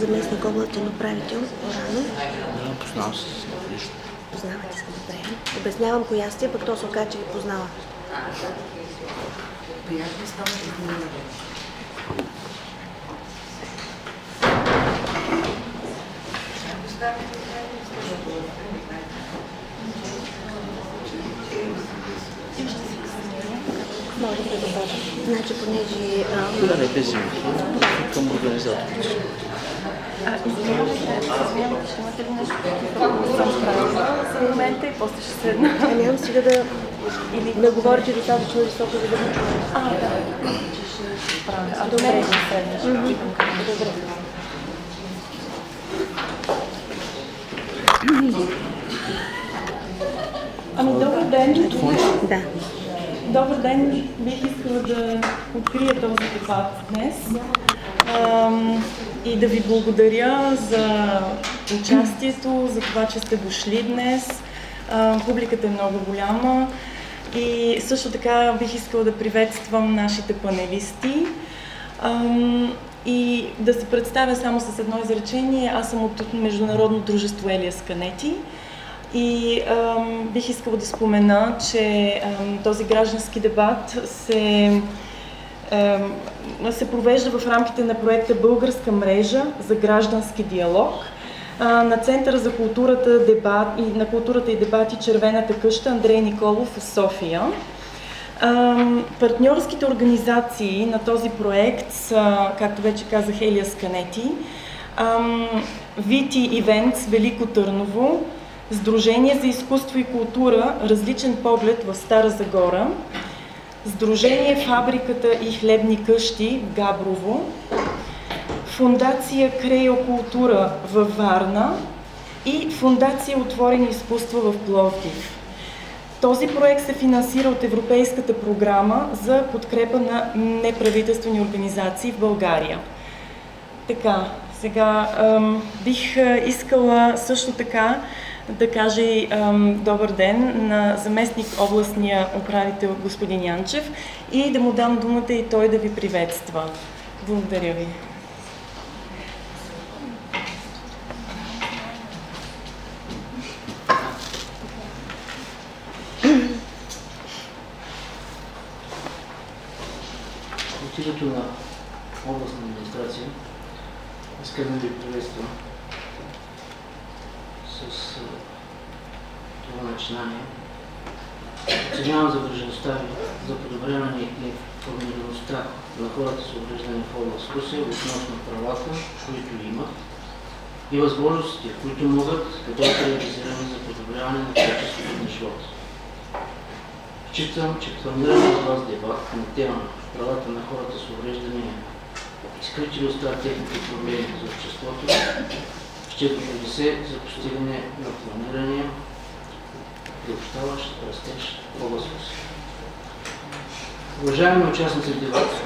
заместник областен управител по-рано. Да, познавам се. Познавате се добре. Обяснявам коя сте, пък то се оказа, че ви познава. Приятно Може да добавя. Значи, понеже... Да, не без към организаторите. Извинявайте, ще имате ли нещо за момента и после ще седна. А нямам сега да или да говорите достатъчно високо, за да ви чуя. А, да. А до мен ще седнеш. Добре. Ами, добър ден. Да. Добър ден. Бих искала да открия този дебат днес ам, и да ви благодаря за участието, за това, че сте дошли днес. Публиката е много голяма и също така бих искала да приветствам нашите панелисти. И да се представя само с едно изречение. Аз съм от Международно дружество Елиас Канети. И ам, бих искала да спомена, че ам, този граждански дебат се, се провежда в рамките на проекта Българска мрежа за граждански диалог на Центъра за културата, дебат, и, на културата и дебати Червената къща Андрей Николов в София. Партньорските организации на този проект са, както вече казах, Елиас Канети, ам, Вити Ивентс Велико Търново, Сдружение за изкуство и култура Различен поглед в Стара Загора, Сдружение Фабриката и хлебни къщи Габрово, Фундация Крео култура във Варна и Фундация Отворени изкуства в Пловдив. Този проект се финансира от Европейската програма за подкрепа на неправителствени организации в България. Така, сега бих искала също така да кажа и ам, добър ден на заместник областния управител господин Янчев и да му дам думата и той да ви приветства. Благодаря ви. От името на областна администрация искам да ви приветствам с това начинание. Оценявам загрежеността ви за подобряване и информираността на хората с Русия относно правата, които имат и възможностите, които могат да бъдат реализирани за подобряване на качеството на живота. Считам, че планираме от вас дебат на тема правата на хората с увреждания, изкрити ли остават техните проблеми за обществото, ще допринесе за постигане на планирания приобщаващ растеж област Уважаеми участници в дебата,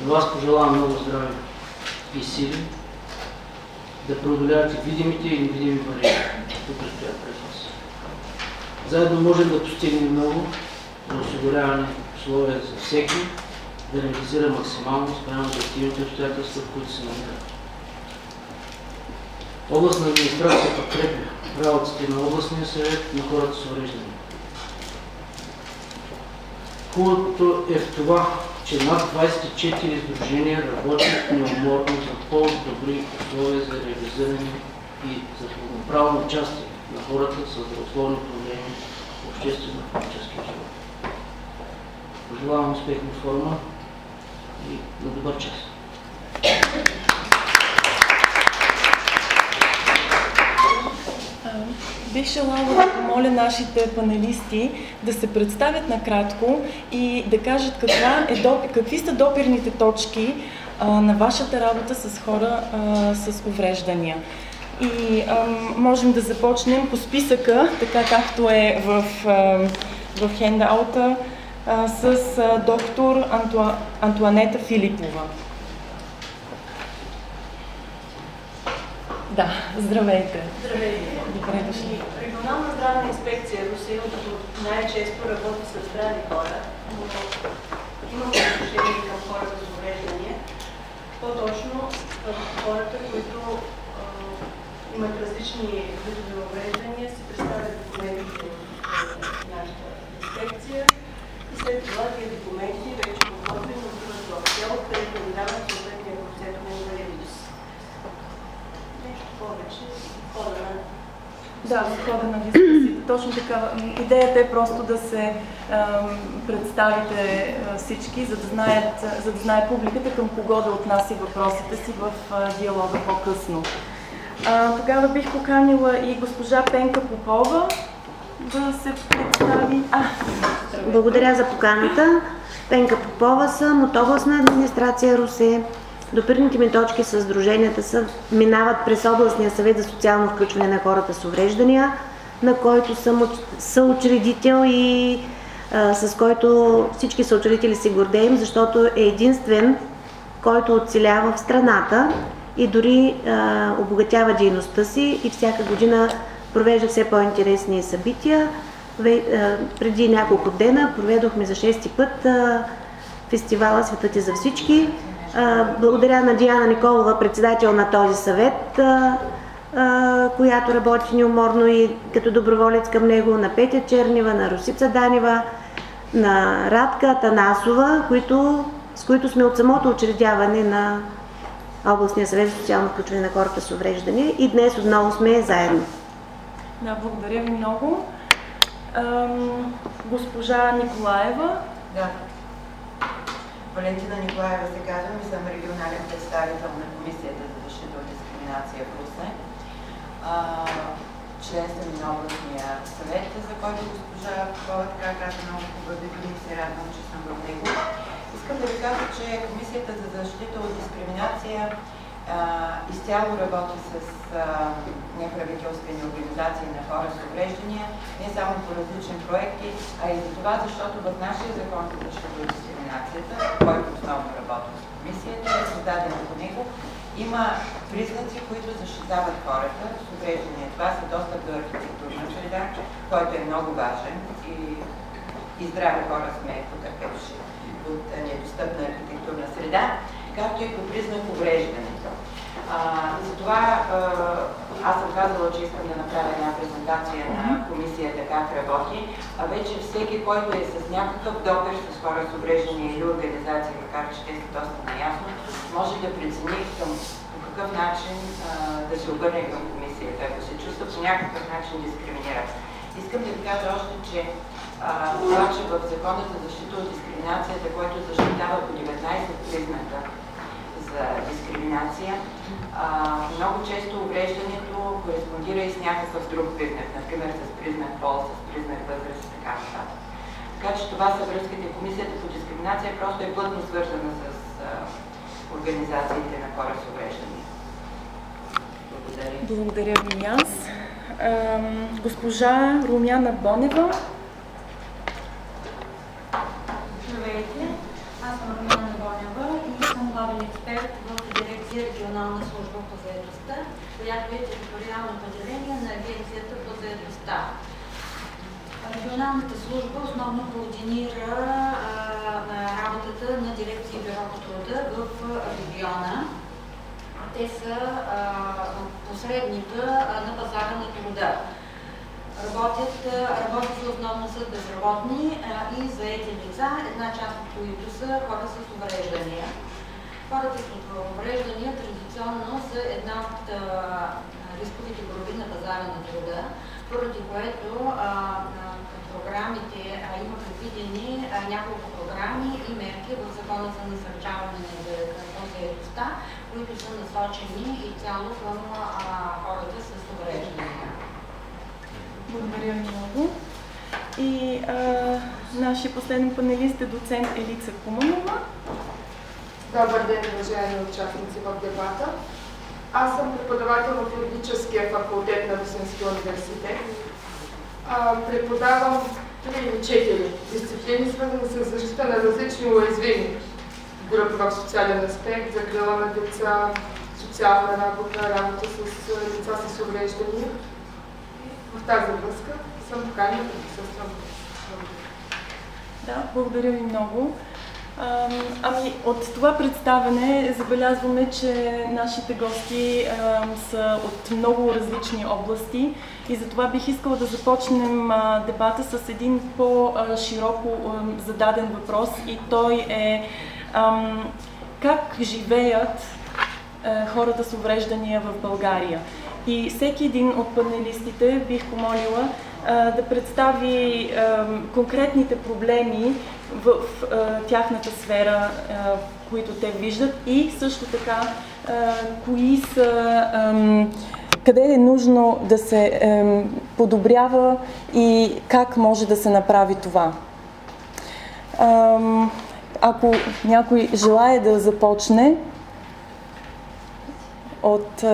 на вас пожелавам много здраве и сили да преодолявате видимите и невидими бариери, които предстоят пред вас. Заедно можем да постигнем много за осигуряване условия за всеки, да реализира максимално спрямо активните обстоятелства, в които се намира. Областна администрация подкрепя работите на областния съвет на хората с увреждания. Хубавото е в това, че над 24 издружения работят неуморно за по-добри условия за реализиране и за пълноправно участие на хората с здравословни проблеми в обществено-политически живот. Пожелавам успех на форма и на добър час. Бих желала да помоля нашите панелисти да се представят накратко и да кажат каква е, какви са допирните точки а, на вашата работа с хора а, с увреждания. И а, можем да започнем по списъка, така както е в, а, в хендаута, а, с а, доктор Антуа, Антуанета Филипова. Да, здравейте. Здравейте. Добре дошли. Регионална здравна инспекция Русия най-често работи с здрави хора, но има отношение към хората с увреждания. По-точно хората, които а, имат различни видове увреждания, си представят документите в нашата инспекция и след това тези документи вече подготвени отиват в село, където им дават съответния процент на инвалидност. Повече, хода на Да, в хода на дискусията. Точно така. Идеята е просто да се ам, представите а, всички, за да, знаят, за да знае публиката към кого да отнася въпросите си в а, диалога по-късно. А, тогава бих поканила и госпожа Пенка Попова да се представи. А, Благодаря за поканата. Пенка Попова съм от областна администрация Русе. Допирните ми точки с сдруженията са, минават през областния съвет за социално включване на хората с увреждания, на който съм уч- съучредител и а, с който всички съучредители се гордеем, защото е единствен, който оцелява в страната и дори а, обогатява дейността си и всяка година провежда все по-интересни събития. Ве- а, преди няколко дена проведохме за шести път а, фестивала Светът е за всички. Благодаря на Диана Николова, председател на този съвет, която работи неуморно и като доброволец към него, на Петя Чернева, на Русица Данева, на Радка Танасова, които, с които сме от самото учредяване на Областния съвет за социално включване на хората с увреждания и днес отново сме заедно. да, благодаря ви много. Ам, госпожа Николаева. Да. Валентина Николаева се казвам и съм регионален представител на Комисията за защита от дискриминация в Русе. Член съм и на областния съвет, за който госпожа Попова така каза много хубави и се радвам, че съм в него. Искам да ви кажа, че Комисията за защита от дискриминация изцяло работи с неправителствени организации на хора с увреждания, не само по различни проекти, а и за това, защото в нашия закон за защита от дискриминацията, който основно работи с комисията, е създаден по него, има признаци, които защитават хората с увреждания. Това са достъп до архитектурна среда, който е много важен и, и здрави хора сме потърпевши от недостъпна архитектурна среда, както и по признак увреждането. Затова аз съм казала, че искам да направя една презентация на комисията как работи, а вече всеки, който е с някакъв допир с хора с увреждания или организации, макар че те са доста наясно, може да прецени към по какъв начин а, да се обърне към комисията, ако се чувства по някакъв начин дискриминиран. Искам да ви кажа още, че а, това, че в Закона за защита от дискриминацията, който защитава по 19 признака дискриминация, а, много често увреждането кореспондира и с някакъв друг признак, например с признак пол, с признак възраст и така нататък. Така че това са връзките. Комисията по дискриминация просто е плътно свързана с а, организациите на хора с увреждания. Благодаря. Благодаря ви аз. Госпожа Румяна Бонева. Здравейте, аз съм Румяна главен експерт в дирекция регионална служба по заедостта, която е териториално поделение на Агенцията по заедостта. Регионалната служба основно координира а, работата на дирекция Бюро по труда в региона. Те са а, посредника на пазара на труда. Работят, работят основно с безработни а, и заети лица, една част от които са хора с увреждания. Хората с увреждания традиционно са една от рисковите групи на пазара на труда, поради което а, програмите а, има предвидени а, няколко програми и мерки в Закона за насърчаване на заедостта, които са насочени и цяло към а, хората с увреждания. Благодаря много. И а, нашия последен панелист е доцент Елица Куманова. Добър ден, уважаеми участници в дебата. Аз съм преподавател в юридическия факултет на Русинския университет. А, преподавам три или четири дисциплини, свързани с защита на различни уязвими групи в социален аспект, закрила на деца, социална работа, работа с лица с увреждания. В тази връзка съм поканена да присъствам. Да, благодаря ви много. Ами, от това представене забелязваме, че нашите гости ам, са от много различни области и затова бих искала да започнем а, дебата с един по-широко зададен въпрос и той е ам, как живеят а, хората с увреждания в България. И всеки един от панелистите бих помолила да представи конкретните проблеми в тяхната сфера, които те виждат и също така кои са къде е нужно да се подобрява и как може да се направи това. Ако някой желая да започне от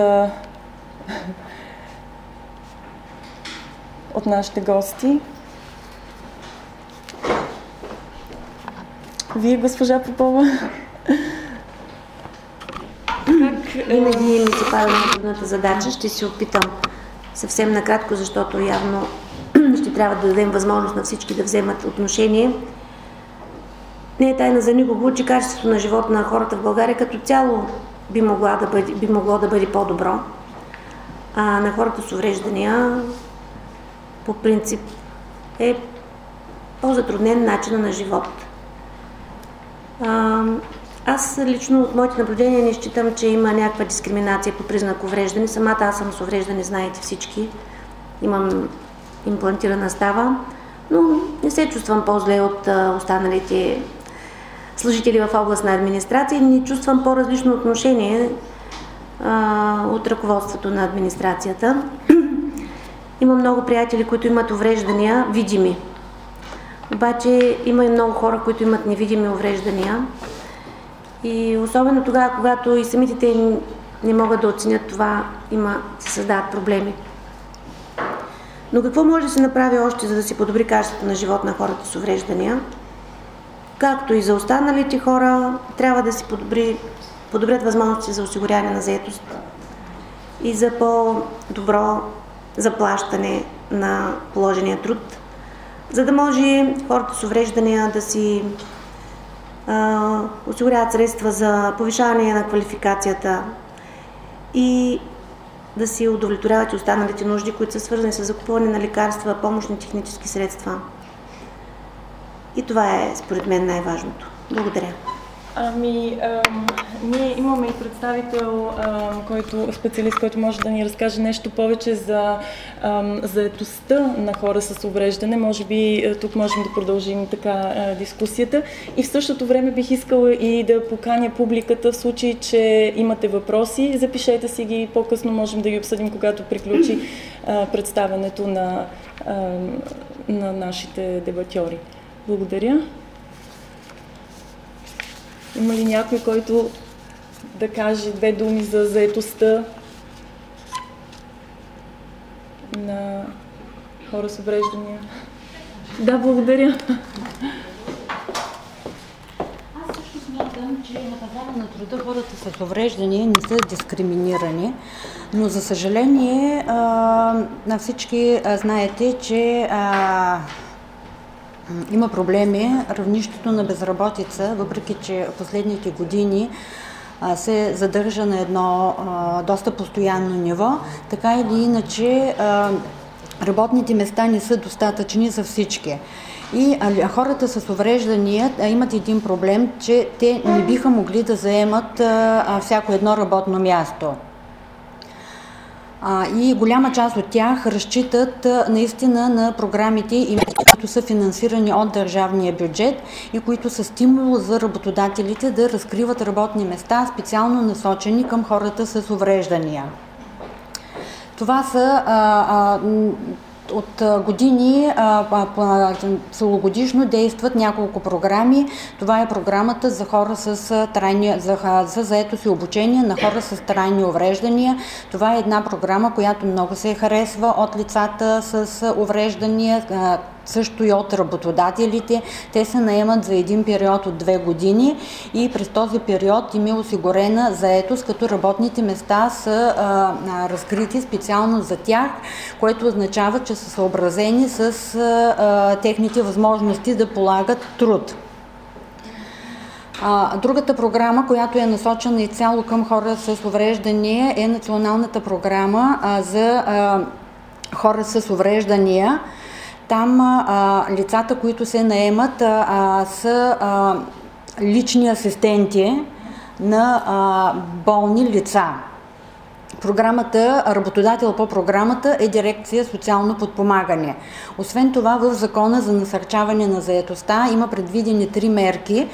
от нашите гости. Вие, госпожа Попова. Как... Винаги ми се пада на трудната задача. Ще си опитам съвсем накратко, защото явно ще трябва да дадем възможност на всички да вземат отношение. Не е тайна за никого, че качеството на живота на хората в България като цяло би, да бъде, би могло да бъде по-добро. А на хората с увреждания по принцип е по-затруднен начин на живот. Аз лично от моите наблюдения не считам, че има някаква дискриминация по признак увреждане. Самата аз съм с увреждане, знаете всички. Имам имплантирана става, но не се чувствам по-зле от останалите служители в областна администрация не чувствам по-различно отношение от ръководството на администрацията. Има много приятели, които имат увреждания, видими. Обаче има и много хора, които имат невидими увреждания. И особено тогава, когато и самите те не могат да оценят това, има, се създават проблеми. Но какво може да се направи още, за да се подобри качеството на живот на хората с увреждания? Както и за останалите хора, трябва да се подобри, подобрят възможности за осигуряване на заетост и за по-добро заплащане на положения труд, за да може хората с увреждания да си а, осигуряват средства за повишаване на квалификацията и да си удовлетворяват и останалите нужди, които са свързани с закупуване на лекарства, помощни технически средства. И това е, според мен, най-важното. Благодаря. Ами, ам, ние имаме и представител, ам, който, специалист, който може да ни разкаже нещо повече за ам, заетостта на хора с увреждане. Може би тук можем да продължим така а, дискусията. И в същото време бих искала и да поканя публиката в случай, че имате въпроси. Запишете си ги, по-късно можем да ги обсъдим, когато приключи а, представенето на, а, на нашите дебатьори. Благодаря. Има ли някой, който да каже две думи за заетостта на хора с увреждания? Да, благодаря. Аз също смятам, че на пазара на труда хората с увреждания не са дискриминирани, но за съжаление на всички знаете, че има проблеми. Равнището на безработица, въпреки че последните години се задържа на едно доста постоянно ниво, така или иначе работните места не са достатъчни за всички. И а, хората с увреждания имат един проблем, че те не биха могли да заемат а, всяко едно работно място а, и голяма част от тях разчитат а, наистина на програмите, които са финансирани от държавния бюджет и които са стимул за работодателите да разкриват работни места, специално насочени към хората с увреждания. Това са а, а, от години целогодишно действат няколко програми. Това е програмата за хора с трайни, за, за заетост и обучение на хора с трайни увреждания. Това е една програма, която много се харесва от лицата с увреждания също и от работодателите. Те се наемат за един период от две години и през този период им е осигурена заетост, като работните места са а, разкрити специално за тях, което означава, че са съобразени с а, техните възможности да полагат труд. А, другата програма, която е насочена изцяло към хора с увреждания, е националната програма а, за а, хора с увреждания. Там а, лицата, които се наемат, а, са а, лични асистенти на а, болни лица. Програмата, работодател по програмата е дирекция социално подпомагане. Освен това, в закона за насърчаване на заетостта има предвидени три мерки,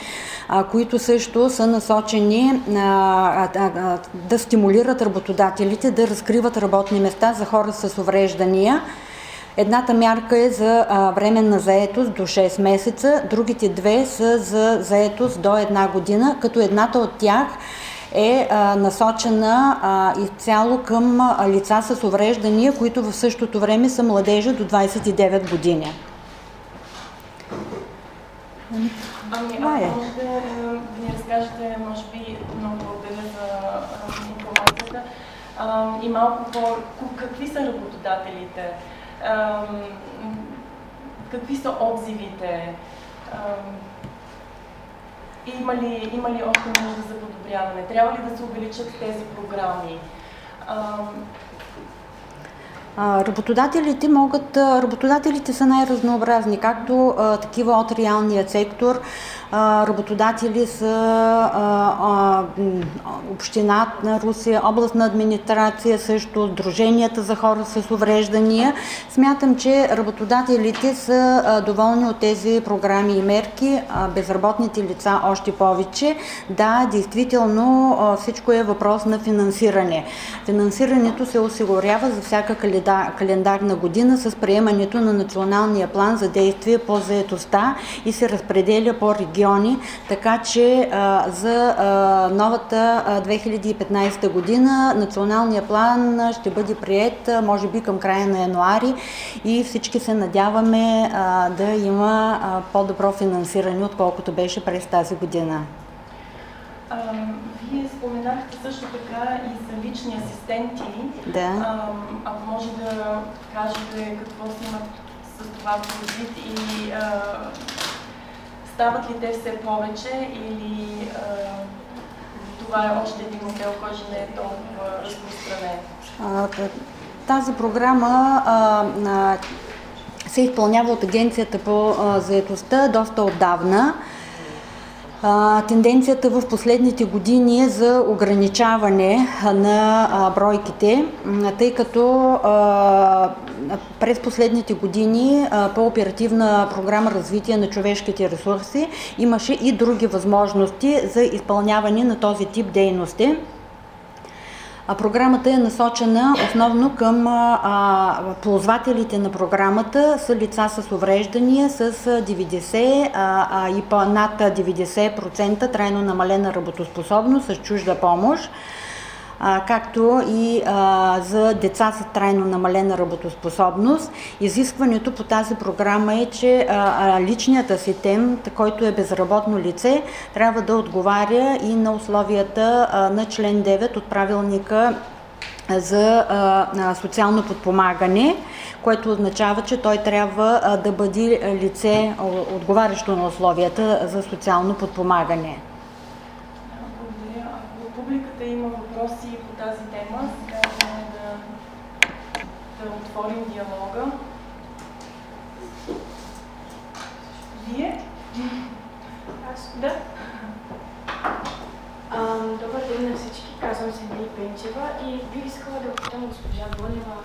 а, които също са насочени а, а, да стимулират работодателите да разкриват работни места за хора с увреждания. Едната мярка е за временна заетост до 6 месеца, другите две са за заетост до една година, като едната от тях е а, насочена а, изцяло към а, лица с увреждания, които в същото време са младежи до 29 години. Ами, е. ако може да ни разкажете, може би, много благодаря за информацията, и малко по какви са работодателите, какви са отзивите, има ли, има ли още нужда за подобряване? Трябва ли да се увеличат тези програми? А, Работодателите могат, работодателите са най-разнообразни, както а, такива от реалния сектор, работодатели са Община на Русия, областна администрация, също Сдруженията за хора с увреждания. Смятам, че работодателите са доволни от тези програми и мерки, безработните лица още повече. Да, действително всичко е въпрос на финансиране. Финансирането се осигурява за всяка календарна година с приемането на националния план за действие по заетостта и се разпределя по регион региони, така че за новата а, 2015 година националния план ще бъде прият, може би към края на януари и всички се надяваме да има по-добро финансиране, отколкото беше през тази година. Вие споменахте също така и за лични асистенти. Да. А, ако може да кажете какво си имат с това предвид и а, стават ли те все повече или а, това е още един модел, който не е толкова разпространен? Тази програма а, а, се изпълнява от Агенцията по заедостта доста отдавна. Тенденцията в последните години е за ограничаване на бройките, тъй като през последните години по оперативна програма развитие на човешките ресурси имаше и други възможности за изпълняване на този тип дейности. Програмата е насочена основно към а, ползвателите на програмата са лица с увреждания с 90 а, а, и по над 90% трайно намалена работоспособност с чужда помощ както и за деца с трайно намалена работоспособност. Изискването по тази програма е, че а, личният асистент, който е безработно лице, трябва да отговаря и на условията на член 9 от правилника за социално подпомагане, което означава, че той трябва да бъде лице, отговарящо на условията за социално подпомагане публиката има въпроси по тази тема, сега е да, да отворим диалога. Вие? Аз, да. А, добър ден на всички, казвам се Нели Пенчева и бих искала да попитам госпожа Бонева.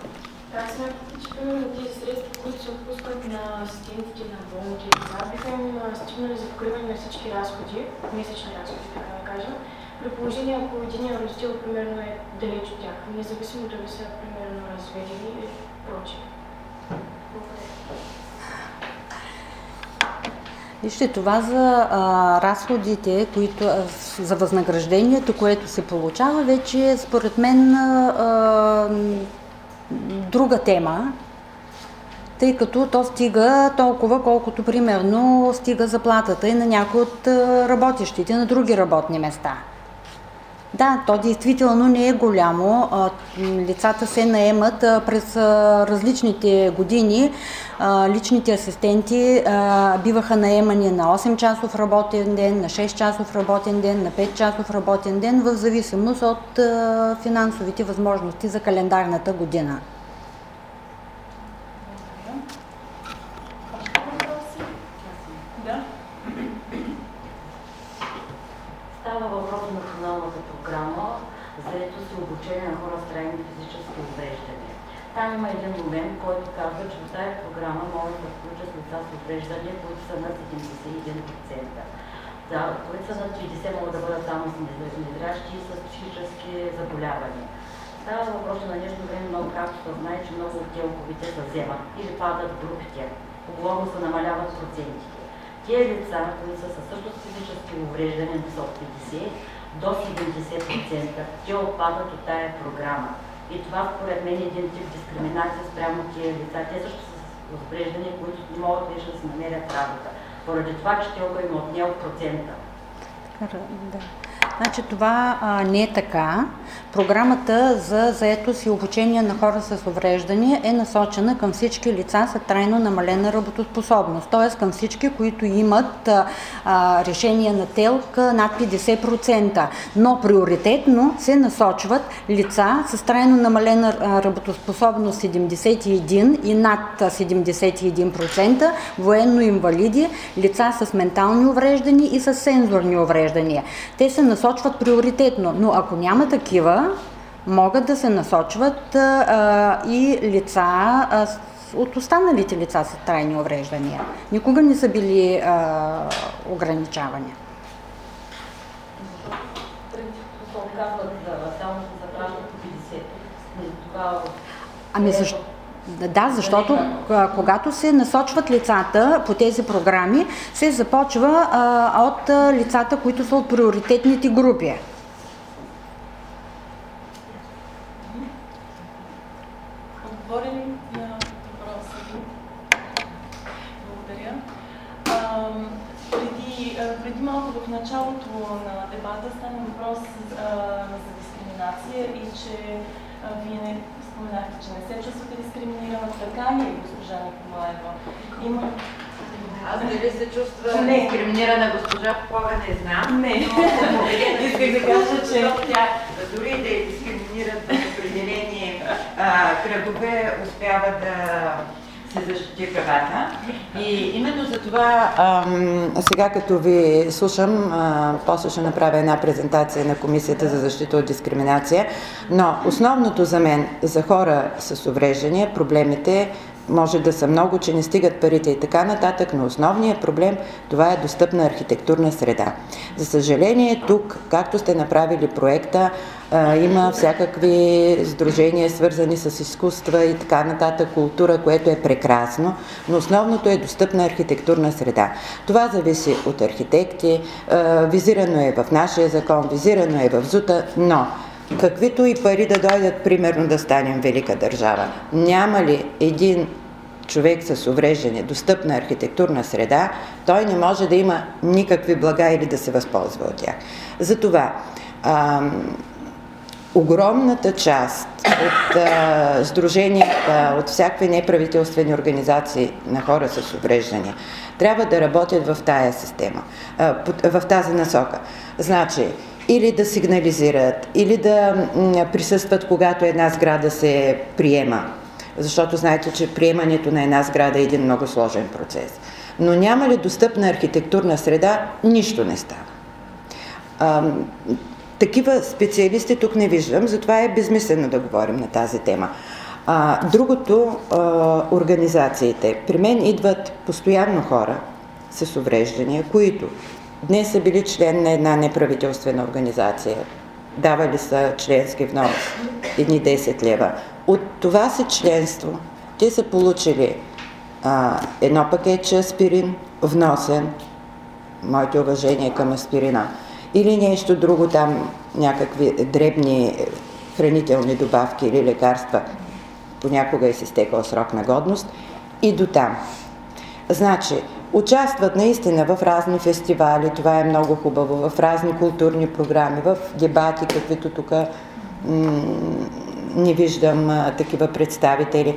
Как смятате, че примерно тези средства, които се отпускат на асистентите на болните лица, биха им стигнали за покриване на всички разходи, месечни разходи, така да кажем, при положение, ако един родител, примерно, е далеч от тях, независимо дали са, примерно, разведени и прочее. Вижте, това за а, разходите, които, а, за възнаграждението, което се получава, вече е според мен а, друга тема. тъй като то стига толкова, колкото примерно стига заплатата и на някои от работещите на други работни места. Да, то действително не е голямо. Лицата се наемат през различните години. Личните асистенти биваха наемани на 8-часов работен ден, на 6-часов работен ден, на 5-часов работен ден, в зависимост от финансовите възможности за календарната година. Там има един момент, който казва, че в тази програма могат да включат лица с увреждания, които са над 71%. Да, които са над 30 могат да бъдат само с незрящи и с психически заболявания. Става въпрос на нещо време много, както се знае, че много от телковите се вземат или падат групите. Оглавно се намаляват процентите. Тия лица, които са със физически увреждания, са от 50 до 70%, те отпадат от тая програма. И това според мен е един тип дискриминация спрямо тия лица. Те също са с увреждания, които не могат вече да си намерят работа. Поради това, че телка им отнел процента. Да. Значи това а, не е така. Програмата за заетост и обучение на хора с увреждания е насочена към всички лица с трайно намалена работоспособност, т.е. към всички, които имат а, решение на ТЕЛК над 50%. Но приоритетно се насочват лица с трайно намалена работоспособност 71 и над 71%, военно-инвалиди, лица с ментални увреждания и с сензорни увреждания. Те се насочват приоритетно, но ако няма такива, могат да се насочват а, и лица а, от останалите лица с трайни увреждания. Никога не са били а, ограничавани. Ами защо? Да, защото когато се насочват лицата по тези програми, се започва а, от лицата, които са от приоритетните групи. В началото на дебата стана въпрос а, за дискриминация и че а, вие не споменахте, че не се чувствате дискриминирана. Така ли е, госпожа Николаева? Има... Аз дали се чувства не. дискриминирана госпожа Попова, не знам. Не. Исках да кажа, че... Тя дори да е дискриминират в определени кръгове, успява да се защити правата. И именно за това сега като ви слушам, а, после ще направя една презентация на Комисията за защита от дискриминация, но основното за мен, за хора с увреждания, проблемите може да са много, че не стигат парите и така нататък, но основният проблем това е достъпна архитектурна среда. За съжаление, тук, както сте направили проекта, има всякакви сдружения, свързани с изкуства и така нататък, култура, което е прекрасно, но основното е достъпна архитектурна среда. Това зависи от архитекти, визирано е в нашия закон, визирано е в ЗУТа, но каквито и пари да дойдат, примерно да станем велика държава, няма ли един човек с увреждане, достъпна архитектурна среда, той не може да има никакви блага или да се възползва от тях. Затова а, огромната част от а, сдруженията, от всякакви неправителствени организации на хора с увреждания трябва да работят в тая система, а, в тази насока. Значи, или да сигнализират, или да присъстват, когато една сграда се приема. Защото знаете, че приемането на една сграда е един много сложен процес. Но няма ли достъпна архитектурна среда, нищо не става. А, такива специалисти тук не виждам, затова е безмислено да говорим на тази тема. А, другото, а, организациите. При мен идват постоянно хора с увреждания, които Днес са били член на една неправителствена организация. Давали са членски внос, едни 10 лева. От това си членство те са получили а, едно пакетче аспирин, вносен, моите уважения към аспирина, или нещо друго там, някакви дребни хранителни добавки или лекарства, понякога е си стекал срок на годност, и до там. Значи, участват наистина в разни фестивали, това е много хубаво, в разни културни програми, в дебати, каквито тук не виждам а, такива представители.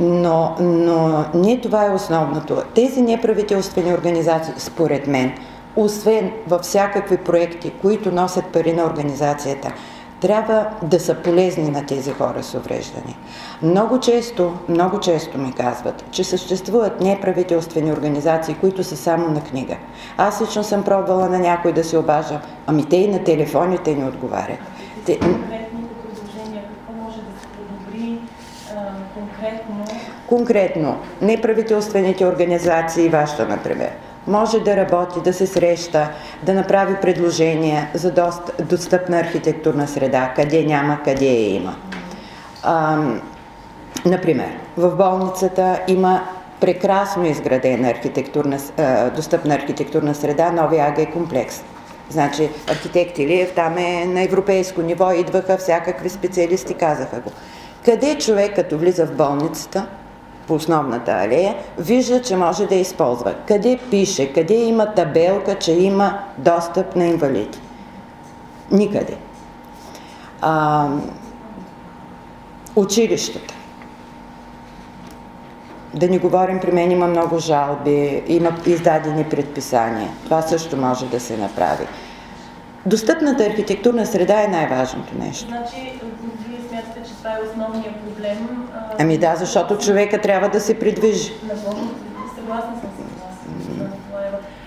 Но, но не това е основното. Тези неправителствени организации, според мен, освен във всякакви проекти, които носят пари на организацията, трябва да са полезни на тези хора с увреждане. Много често, много често ми казват, че съществуват неправителствени организации, които са само на книга. Аз лично съм пробвала на някой да се обажам, ами те и на телефоните ни отговарят. Те... конкретно? Неправителствените организации, вашата, например, може да работи, да се среща, да направи предложения за дост, достъпна архитектурна среда, къде няма, къде я има. А, например, в болницата има прекрасно изградена архитектурна, достъпна архитектурна среда, новия АГ комплекс. Значи архитект Илиев там е на европейско ниво, идваха всякакви специалисти, казаха го. Къде човек, като влиза в болницата, по основната алея, вижда, че може да използва. Къде пише, къде има табелка, че има достъп на инвалиди? Никъде. А, училищата. Да не говорим, при мен има много жалби, има издадени предписания. Това също може да се направи. Достъпната архитектурна среда е най-важното нещо. Значи, това е основният проблем? Ами да, защото човека трябва да се придвижи. Напълно съгласна съм с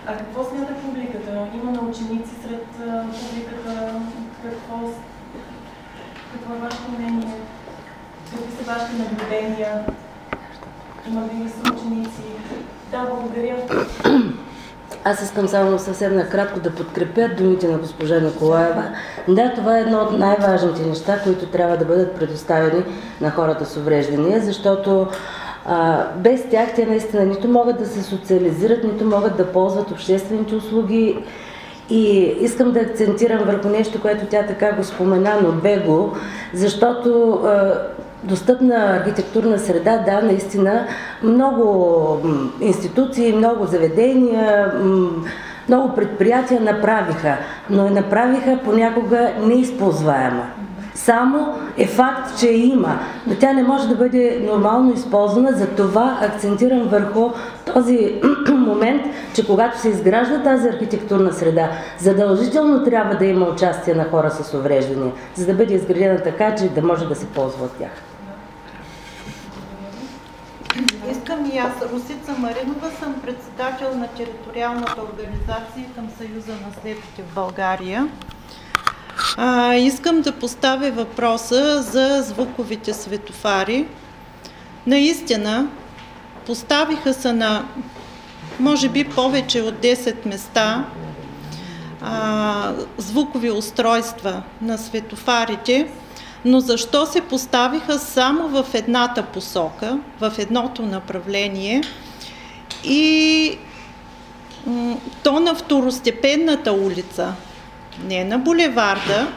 А какво смята публиката? Има на ученици сред публиката? Какво, какво е вашето мнение? Какви са вашите наблюдения? Има ли са ученици? Да, благодаря. Аз искам само съвсем накратко да подкрепя думите на госпожа Николаева. Да, това е едно от най-важните неща, които трябва да бъдат предоставени на хората с увреждания, защото а, без тях те наистина нито могат да се социализират, нито могат да ползват обществените услуги. И искам да акцентирам върху нещо, което тя така го спомена, но бего, защото а, достъпна архитектурна среда, да, наистина много институции, много заведения, много предприятия направиха, но я направиха понякога неизползваема. Само е факт, че има, но тя не може да бъде нормално използвана, затова акцентирам върху този момент, че когато се изгражда тази архитектурна среда, задължително трябва да има участие на хора с увреждания, за да бъде изградена така, че да може да се ползва от тях. Искам и аз, Русица Маринова, съм председател на териториалната организация към Съюза на слепите в България. А, искам да поставя въпроса за звуковите светофари. Наистина, поставиха се на може би повече от 10 места а, звукови устройства на светофарите, но защо се поставиха само в едната посока, в едното направление? И то на второстепенната улица, не на булеварда,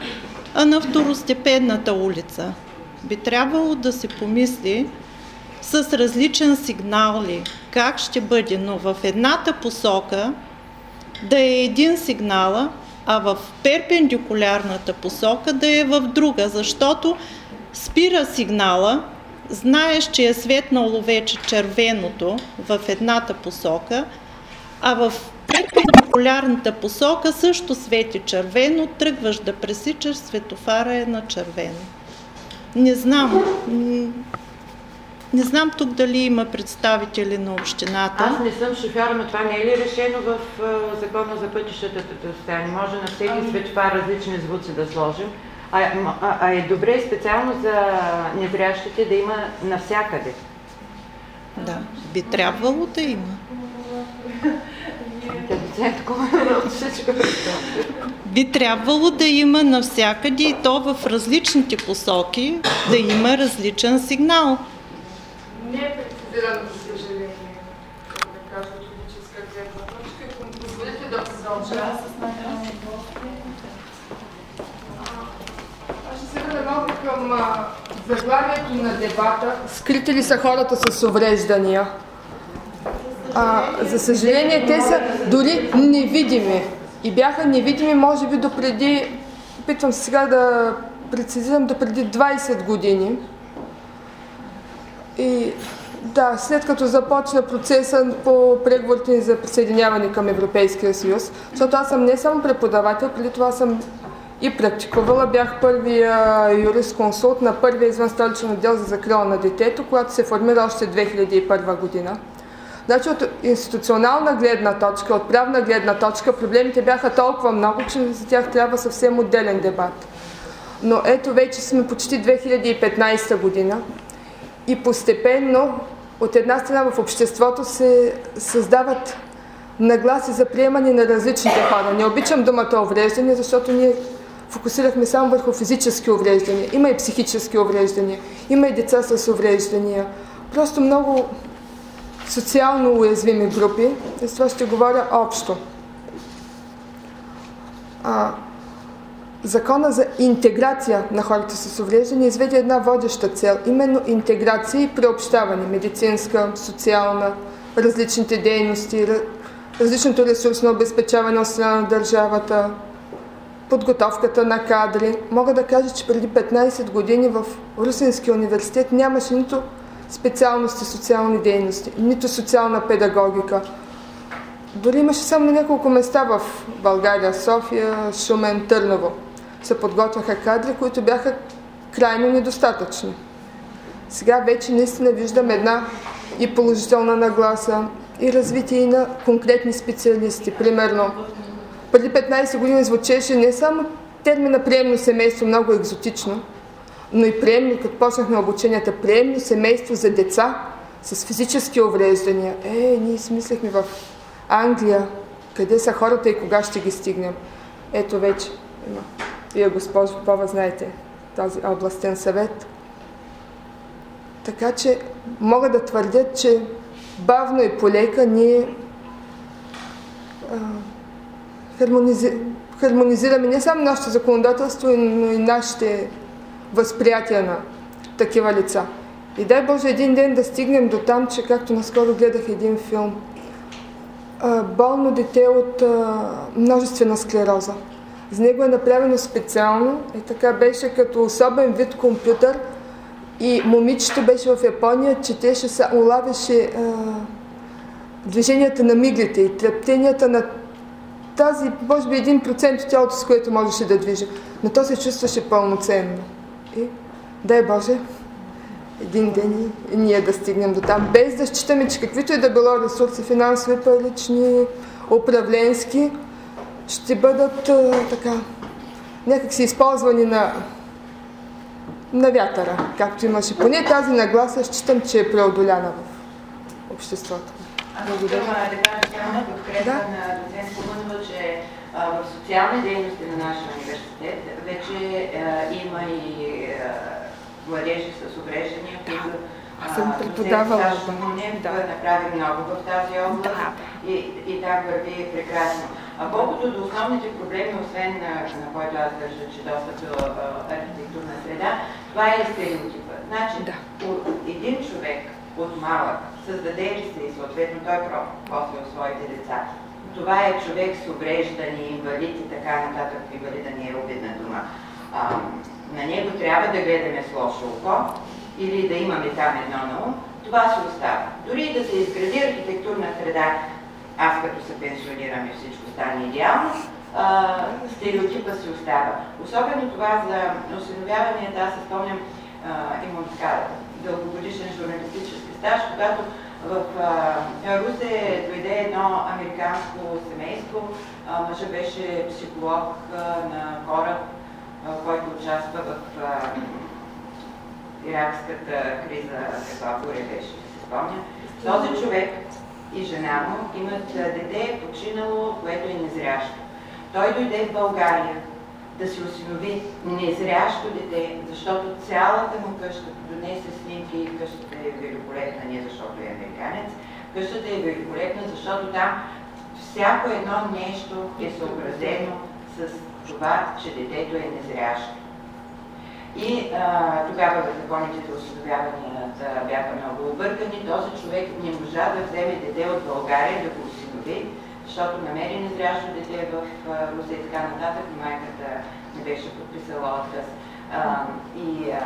а на второстепенната улица. Би трябвало да се помисли с различен сигнал ли, как ще бъде, но в едната посока да е един сигнала, а в перпендикулярната посока да е в друга, защото спира сигнала, знаеш, че е светнало вече червеното в едната посока, а в перпендикулярната посока също свети червено, тръгваш да пресичаш, светофара е на червено. Не знам. Не знам тук дали има представители на общината. Аз не съм шофьор, но това не е ли решено в закона за пътищата Не Може на всеки ами... светофар различни звуци да сложим. А, а, а е добре специално за незрящите да има навсякъде. Да, би трябвало да има. Би трябвало да има навсякъде и то в различните посоки, да има различен сигнал не е прецизирано, за съжаление, как да кажа, от юридическа гледна точка. Ако ми позволите да продължа. Аз ще се върна малко към заглавието на дебата. Скрити ли са хората с увреждания? а, за съжаление, те са дори невидими. И бяха невидими, може би, допреди, опитвам се сега да прецизирам, допреди 20 години. И да, след като започна процеса по преговорите за присъединяване към Европейския съюз, защото аз съм не само преподавател, преди това съм и практикувала. Бях първия юрист-консулт на първия извънстоличен отдел за закрила на детето, когато се формира още 2001 година. Значи от институционална гледна точка, от правна гледна точка, проблемите бяха толкова много, че за тях трябва съвсем отделен дебат. Но ето вече сме почти 2015 година и постепенно от една страна в обществото се създават нагласи за приемане на различните хора. Не обичам думата увреждане, защото ние фокусирахме само върху физически увреждания. Има и психически увреждания, има и деца с увреждания. Просто много социално уязвими групи. С това ще говоря общо. А, Закона за интеграция на хората с увреждания изведе една водеща цел, именно интеграция и приобщаване, медицинска, социална, различните дейности, различното ресурсно обезпечаване от страна на държавата, подготовката на кадри. Мога да кажа, че преди 15 години в Русинския университет нямаше нито специалности социални дейности, нито социална педагогика. Дори имаше само няколко места в България, София, Шумен, Търново. Се подготвяха кадри, които бяха крайно недостатъчни. Сега вече наистина виждам една и положителна нагласа, и развитие на конкретни специалисти. Примерно, преди 15 години звучеше не само термина приемно семейство много екзотично, но и приемни, като почнахме обученията, приемно семейство за деца с физически увреждания. Е, ние си мислехме в Англия, къде са хората и кога ще ги стигнем. Ето вече има. Вие, госпожо Попова, знаете този областен съвет. Така че мога да твърдя, че бавно и полека ние а, хармонизи... хармонизираме не само нашето законодателство, но и нашите възприятия на такива лица. И дай Боже един ден да стигнем до там, че както наскоро гледах един филм, болно дете от множествена склероза. За него е направено специално и така беше като особен вид компютър и момичето беше в Япония, четеше, улавяше движенията на миглите и трептенията на тази, може би, един процент от тялото, с което можеше да движи. Но то се чувстваше пълноценно. И, дай Боже, един ден и ние да стигнем до там, без да считаме, че каквито и да било ресурси, финансови, парични, управленски, ще бъдат а, така, някак си използвани на, на вятъра, както имаше. Поне тази нагласа считам, че е преодоляна в обществото. Аз Благодаря. искам да подкрепа да? на доцент Куманова, че а, в социални дейности на нашия университет вече а, има и а, младежи с увреждания, които аз съм преподавала. Да. направи много в тази област да. и, и там върви прекрасно. А колкото до основните проблеми, освен на, на който аз държа, че достъп до архитектурна среда, това е стереотипа. Значи, да. един човек от малък създаде ли се и съответно той после от своите деца. Това е човек с увреждани, инвалид и така нататък. Инвалида не е обидна дума. А, на него трябва да гледаме с лошо око или да имаме там едно на ум, това се остава. Дори да се изгради архитектурна среда, аз като се пенсионирам и всичко стане идеално, а, стереотипа се остава. Особено това за осиновяванията, аз се спомням, имам така дългогодишен журналистически стаж, когато в Русе дойде едно американско семейство. Мъжа беше психолог на кораб, който участва в иракската криза, каква буря беше, се спомня. Този човек и жена му имат дете, починало, което е незрящо. Той дойде в България да си осинови незрящо дете, защото цялата му къща донесе снимки, къщата е великолепна, не защото е американец, къщата е великолепна, защото там всяко едно нещо е съобразено с това, че детето е незрящо. И а, тогава законите за осиновяванията бяха много объркани. Този човек не можа да вземе дете от България да го осинови, защото намери незрящо дете в Русе и така нататък, майката не беше подписала отказ. А, и а,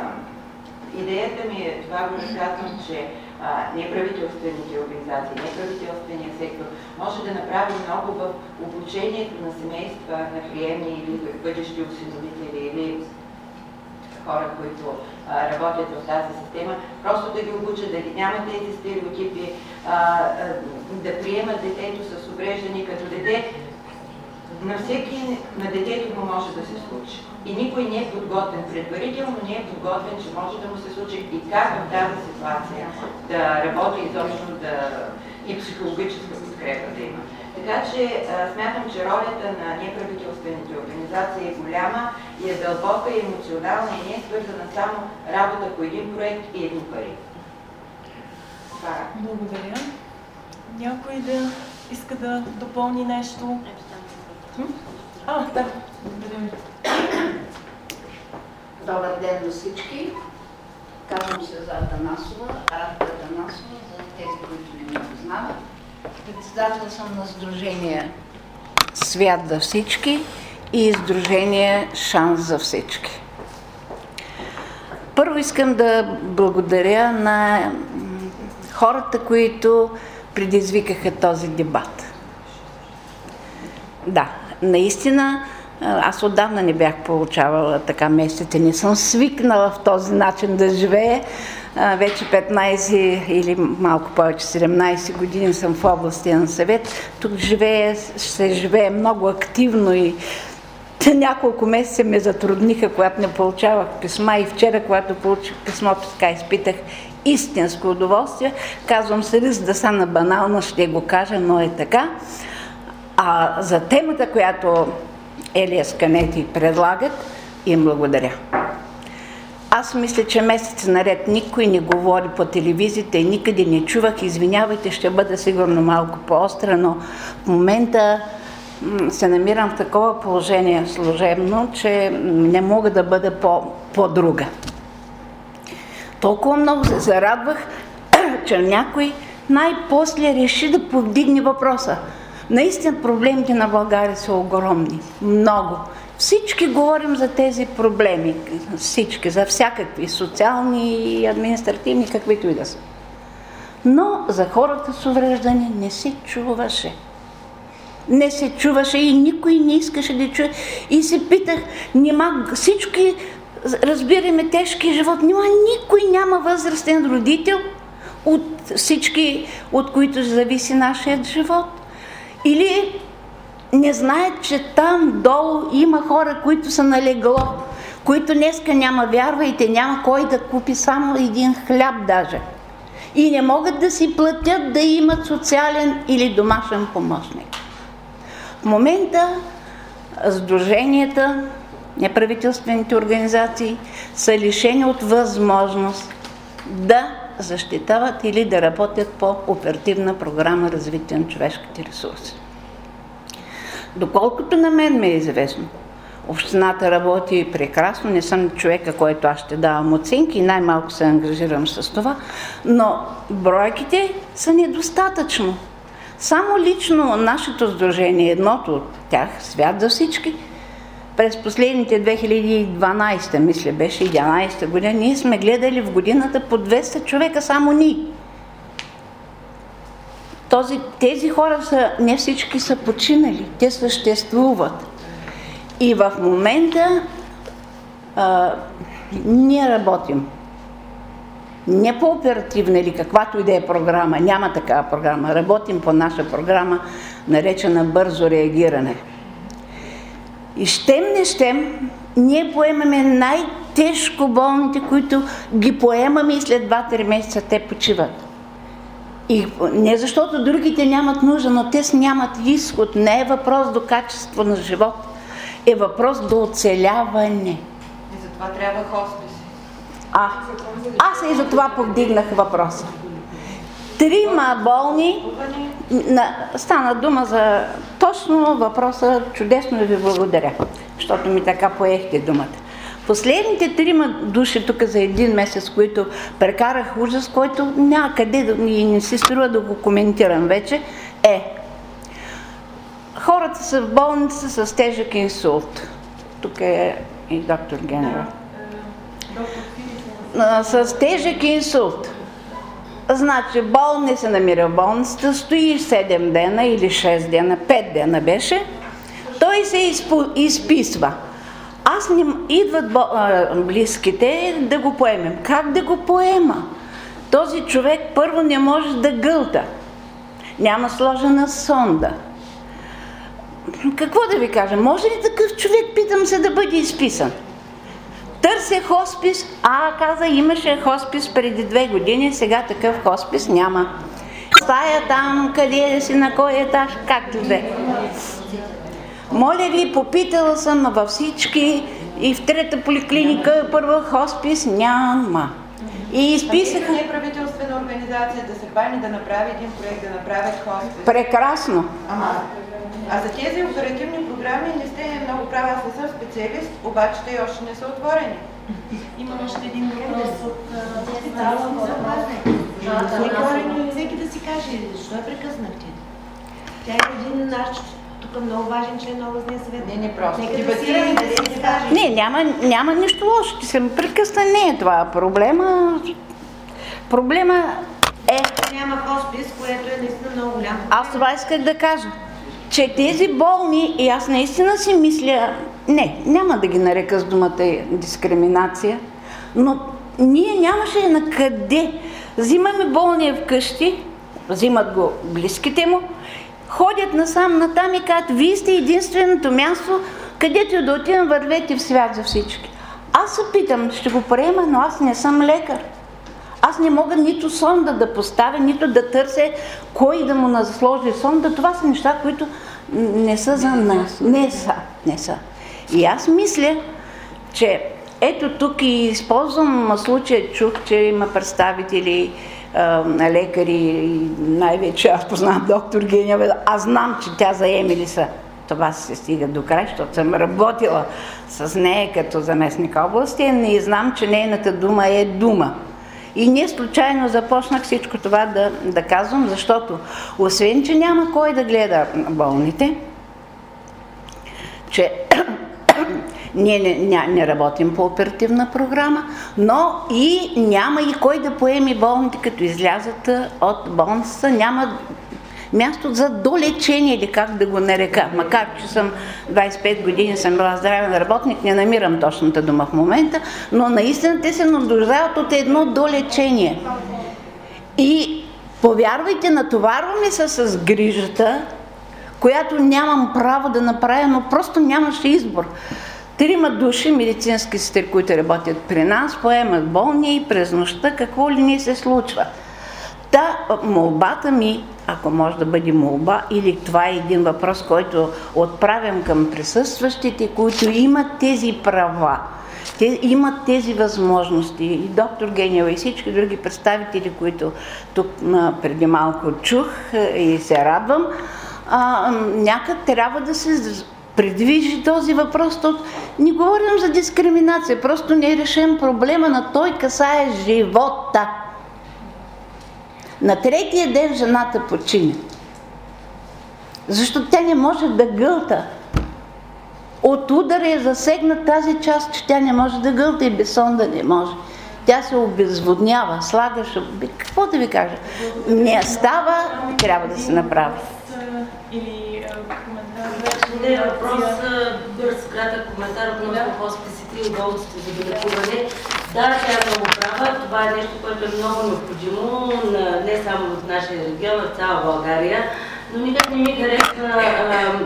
идеята ми е, това го разказвам, че неправителствените организации, неправителствения сектор може да направи много в обучението на семейства, на приемни или бъдещи осиновители или хора, които а, работят в тази система, просто да ги обучат, да ги няма тези стереотипи, а, а, да приемат детето с увреждане като дете. На всеки, на детето му може да се случи. И никой не е подготвен, предварително не е подготвен, че може да му се случи и как в тази ситуация да работи изобщо да, и психологическа подкрепа да има. Така че смятам, че ролята на неправителствените организации е голяма и е дълбока и емоционална и не е свързана само работа по един проект и едни пари. Това е. Благодаря. Някой да иска да допълни нещо? А, да. Добър ден на всички. Казвам се за Атанасова, Радка Атанасова, за тези, които не ме познават. Председател съм на Сдружение Свят за всички и Сдружение Шанс за всички. Първо искам да благодаря на хората, които предизвикаха този дебат. Да, наистина аз отдавна не бях получавала така месеците, не съм свикнала в този начин да живее. Вече 15 или малко повече 17 години съм в областен съвет. Тук живее, се живее много активно и няколко месеца ме затрудниха, когато не получавах писма и вчера, когато получих писмото, така изпитах истинско удоволствие. Казвам се риск да стана банална, ще го кажа, но е така. А за темата, която Елия Сканети предлагат, им благодаря. Аз мисля, че месец наред никой не говори по телевизията и никъде не чувах. Извинявайте, ще бъда сигурно малко по-остра, но в момента се намирам в такова положение служебно, че не мога да бъда по, по-друга. Толкова много се зарадвах, че някой най-после реши да повдигне въпроса. Наистина проблемите на България са огромни. Много. Всички говорим за тези проблеми. Всички, за всякакви социални административни, каквито и да са. Но за хората с увреждане не се чуваше. Не се чуваше и никой не искаше да чуе. И се питах, нима всички разбираме тежки живот, нима никой няма възрастен родител от всички, от които зависи нашият живот. Или не знаят, че там долу има хора, които са на легло, които днеска няма, вярвайте, няма кой да купи само един хляб даже. И не могат да си платят да имат социален или домашен помощник. В момента сдруженията, неправителствените организации са лишени от възможност да защитават или да работят по оперативна програма развитие на човешките ресурси. Доколкото на мен ме е известно, общината работи прекрасно, не съм човека, който аз ще давам оценки най-малко се ангажирам с това, но бройките са недостатъчно. Само лично нашето сдружение, едното от тях, Свят за всички, през последните 2012, мисля, беше 11 година, ние сме гледали в годината по 200 човека само ни. Този, тези хора са, не всички са починали, те съществуват. И в момента а, ние работим. Не по оперативна или каквато и да е програма, няма такава програма. Работим по наша програма, наречена бързо реагиране. И щем не щем, ние поемаме най-тежко болните, които ги поемаме и след 2-3 месеца те почиват. И не защото другите нямат нужда, но те нямат изход. Не е въпрос до качество на живот, е въпрос до оцеляване. И затова трябва хосписи. А, аз и за това повдигнах въпроса. Трима болни, на, стана дума за точно въпроса, чудесно ви благодаря, защото ми така поехте думата. Последните трима души тук за един месец, които прекарах ужас, който няма къде да, и не си струва да го коментирам вече, е хората са в болница с тежък инсулт. Тук е и доктор Генера. С тежък инсулт. Значи болни се намира в болницата, стои 7 дена или 6 дена, 5 дена беше. Той се изпу, изписва. Аз не идват близките да го поемем. Как да го поема? Този човек първо не може да гълта. Няма сложена сонда. Какво да ви кажа? Може ли такъв човек, питам се, да бъде изписан? Търся хоспис, а каза, имаше хоспис преди две години, сега такъв хоспис няма. Стая там, къде си, на кой етаж, както де. Моля ви, попитала съм във всички и в трета поликлиника, първа хоспис няма. И изписаха... Неправителствена организация да се бани да направи един проект, да направят хоспис. Прекрасно. Ама, а за тези оперативни програми не сте много права, аз не съм специалист, обаче те още не са отворени. Имам още един въпрос от Нека всеки да си каже, защо я прекъснахте? Тя е един наш тук много важен член на областния съвет. Не, не просто. Нека да си, да си каже. Не, няма, няма нищо лошо. Ти се ме прекъсна. Не е това проблема. Проблема е... Няма хоспис, което е наистина много голям. Аз това исках да кажа. Че тези болни, и аз наистина си мисля, не, няма да ги нарека с думата дискриминация, но ние нямаше на къде. Взимаме болния вкъщи, взимат го близките му, ходят насам натам и казват, вие сте единственото място, където да отидем, вървете в свят за всички. Аз се питам, ще го приема, но аз не съм лекар. Аз не мога нито сонда да поставя, нито да търся кой да му насложи сонда. Това са неща, които не са за нас. Не са. Не са. И аз мисля, че ето тук и използвам случая, чух, че има представители лекари и най-вече аз познавам доктор Генева, аз знам, че тя за Емили са. Това се стига до край, защото съм работила с нея като заместник области и знам, че нейната дума е дума. И не случайно започнах всичко това да, да казвам, защото освен, че няма кой да гледа болните, че ние не, не, не работим по оперативна програма, но и няма и кой да поеми болните, като излязат от болницата. Няма място за долечение или как да го нарека. Макар, че съм 25 години съм била здравен работник, не намирам точната дума в момента, но наистина те се нуждаят от едно долечение. И повярвайте, натоварваме се с грижата, която нямам право да направя, но просто нямаше избор. Трима души медицински сестри, които работят при нас, поемат болни и през нощта какво ли ни се случва. Та молбата ми, ако може да бъде молба, или това е един въпрос, който отправям към присъстващите, които имат тези права, те имат тези възможности. И доктор Гениева и всички други представители, които тук преди малко чух и се радвам, а, някак трябва да се предвижи този въпрос. То не говорим за дискриминация, просто не решим проблема на той касае живота. На третия ден жената почине. Защото тя не може да гълта. От удара е засегна тази част, че тя не може да гълта и без сонда не може. Тя се обезводнява, слагаш, какво да ви кажа? Не става, трябва да се направи. Или не, въпрос, бърз, кратък коментар относно хосписите и болниците за долекуване. Да, тя е много права. Това е нещо, което е много необходимо, не само в нашия регион, а в цяла България. Но никак не ми харесва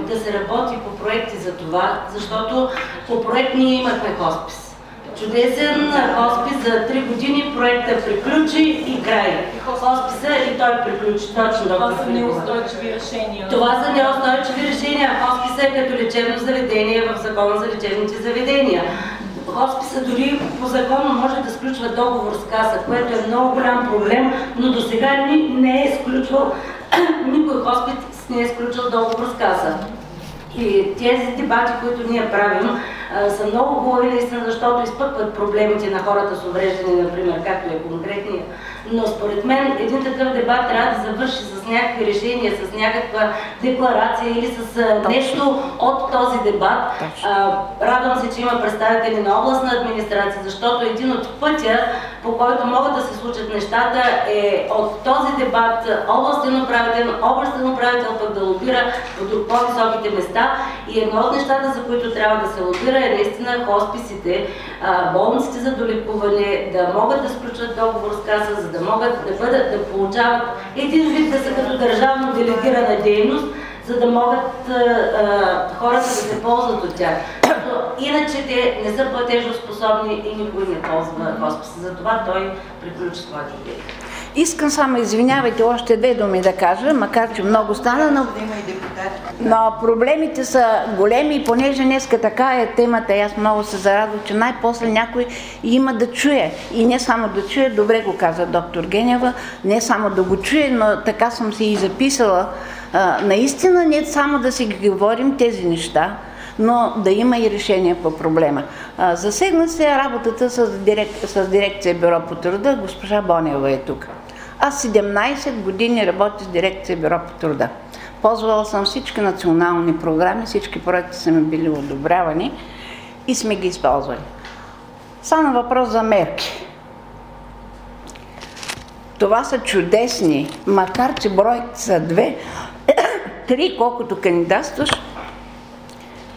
да се работи по проекти за това, защото по проект ние имахме хоспис. Чудесен хоспис за 3 години, проекта приключи и край. Хосписа и той приключи точно Това са неустойчиви решения. Това са неустойчиви решения. Хосписа е като лечебно заведение в закона за лечебните заведения. Хосписа дори по закон може да сключва договор с каса, което е много голям проблем, но до сега не е сключвал, никой хоспис не е сключил договор с каса. И тези дебати, които ние правим, са много хубави наистина, защото изпъкват проблемите на хората с увреждане, например, както е конкретния. Но според мен един такъв дебат трябва да завърши с някакви решения, с някаква декларация или с а, нещо от този дебат. А, радвам се, че има представители на областна администрация, защото един от пътя, по който могат да се случат нещата, е от този дебат областен управител, областен управител пък да лобира по по-високите места. И едно от нещата, за които трябва да се лобира е наистина хосписите, а, болниците за долекуване, да могат да сключат договор с каса, за да могат да бъдат, да получават един вид да са като държавно делегирана дейност, за да могат а, а, хората да се ползват от тях. Защото иначе те не са платежоспособни и никой не ползва хосписа. Затова той приключи своята дейност. Искам само, извинявайте, още две думи да кажа, макар че много стана, но, но проблемите са големи и понеже днеска така е темата, аз много се зарадвам, че най-после някой има да чуе. И не само да чуе, добре го каза доктор Генева, не само да го чуе, но така съм си и записала. А, наистина не само да си ги говорим тези неща, но да има и решение по проблема. Засегна се работата с, дирек... с дирекция Бюро по труда, госпожа Бонева е тук. Аз 17 години работя с дирекция Бюро по труда. Ползвала съм всички национални програми, всички проекти са ми били одобрявани и сме ги използвали. Стана въпрос за мерки. Това са чудесни, макар че бройките са две, три, колкото кандидатстваш,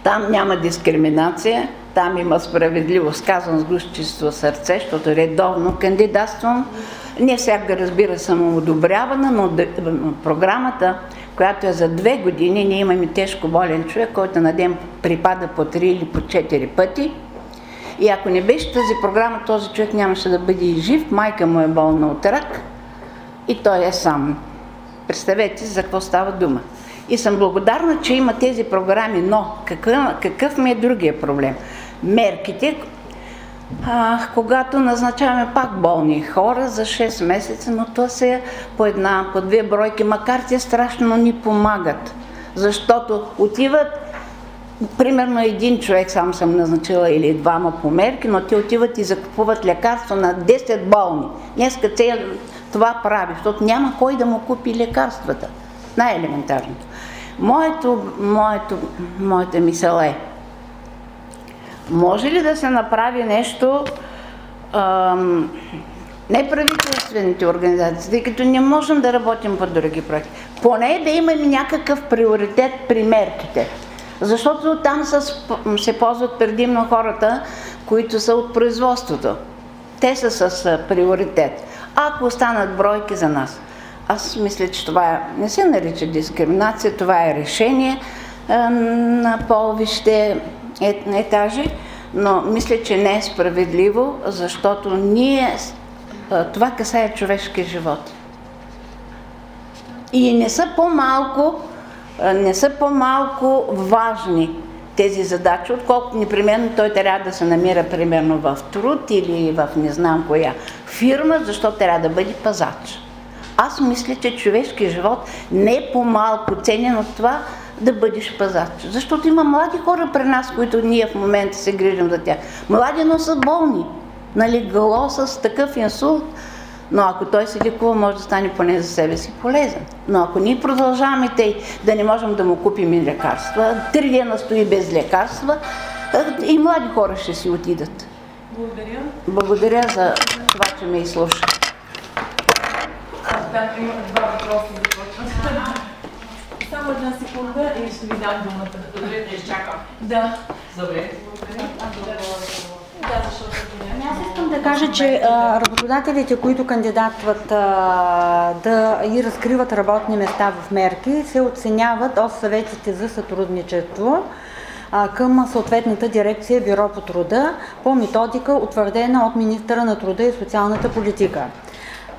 там няма дискриминация, там има справедливост. Казвам с гущичество сърце, защото редовно кандидатствам. Не всяка, разбира, съм одобрявана, но програмата, която е за две години, ние имаме тежко болен човек, който на ден припада по три или по четири пъти. И ако не беше тази програма, този човек нямаше да бъде и жив. Майка му е болна от рак и той е сам. Представете за какво става дума. И съм благодарна, че има тези програми, но какъв, какъв ми е другия проблем? Мерките, а, когато назначаваме пак болни хора за 6 месеца, но то се по една, по две бройки, макар те страшно ни помагат. Защото отиват, примерно един човек сам съм назначила или двама по мерки, но те отиват и закупуват лекарства на 10 болни. Днеска цел това прави, защото няма кой да му купи лекарствата. Най-елементарното. Моето, моето, моята мисъл е, може ли да се направи нещо ам, неправителствените организации, тъй като не можем да работим по други проекти. Поне да имаме някакъв приоритет при мерките. Защото там са, се ползват предимно хората, които са от производството. Те са с приоритет. Ако останат бройки за нас. Аз мисля, че това не се нарича дискриминация, това е решение на половище етажи, но мисля, че не е справедливо, защото ние, това касае човешки живот. И не са по-малко, не са по-малко важни тези задачи, отколкото непременно той трябва да се намира примерно в труд или в не знам коя фирма, защото трябва да бъде пазач. Аз мисля, че човешкият живот не е по-малко ценен от това да бъдеш пазач. Защото има млади хора при нас, които ние в момента се грижим за тях. Млади, но са болни. Нали, гало с такъв инсулт, но ако той се лекува, може да стане поне за себе си полезен. Но ако ние продължаваме тъй да не можем да му купим и лекарства, три дена стои без лекарства, и млади хора ще си отидат. Благодаря. Благодаря за това, че ме изслуша. Да, има два въпроса започват. Само една секунда и ще ви дам думата. Добре, да изчакам. Да. Добре. Ами аз искам да кажа, че а, работодателите, които кандидатват а, да и разкриват работни места в мерки, се оценяват от съветите за сътрудничество а, към съответната дирекция Бюро по труда по методика, утвърдена от министра на труда и социалната политика.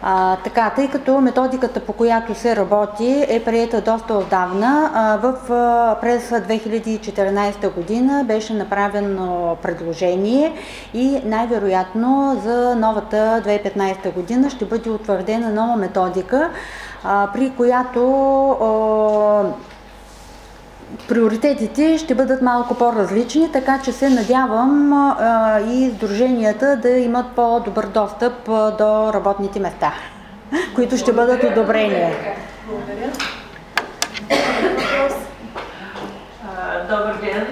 А, така, тъй като методиката, по която се работи, е приета доста отдавна, а, в, а, през 2014 година беше направено предложение и най-вероятно за новата 2015 година ще бъде утвърдена нова методика, а, при която а, приоритетите ще бъдат малко по-различни, така че се надявам а, и сдруженията да имат по-добър достъп а, до работните места, които ще бъдат одобрени. Благодаря. Добър ден.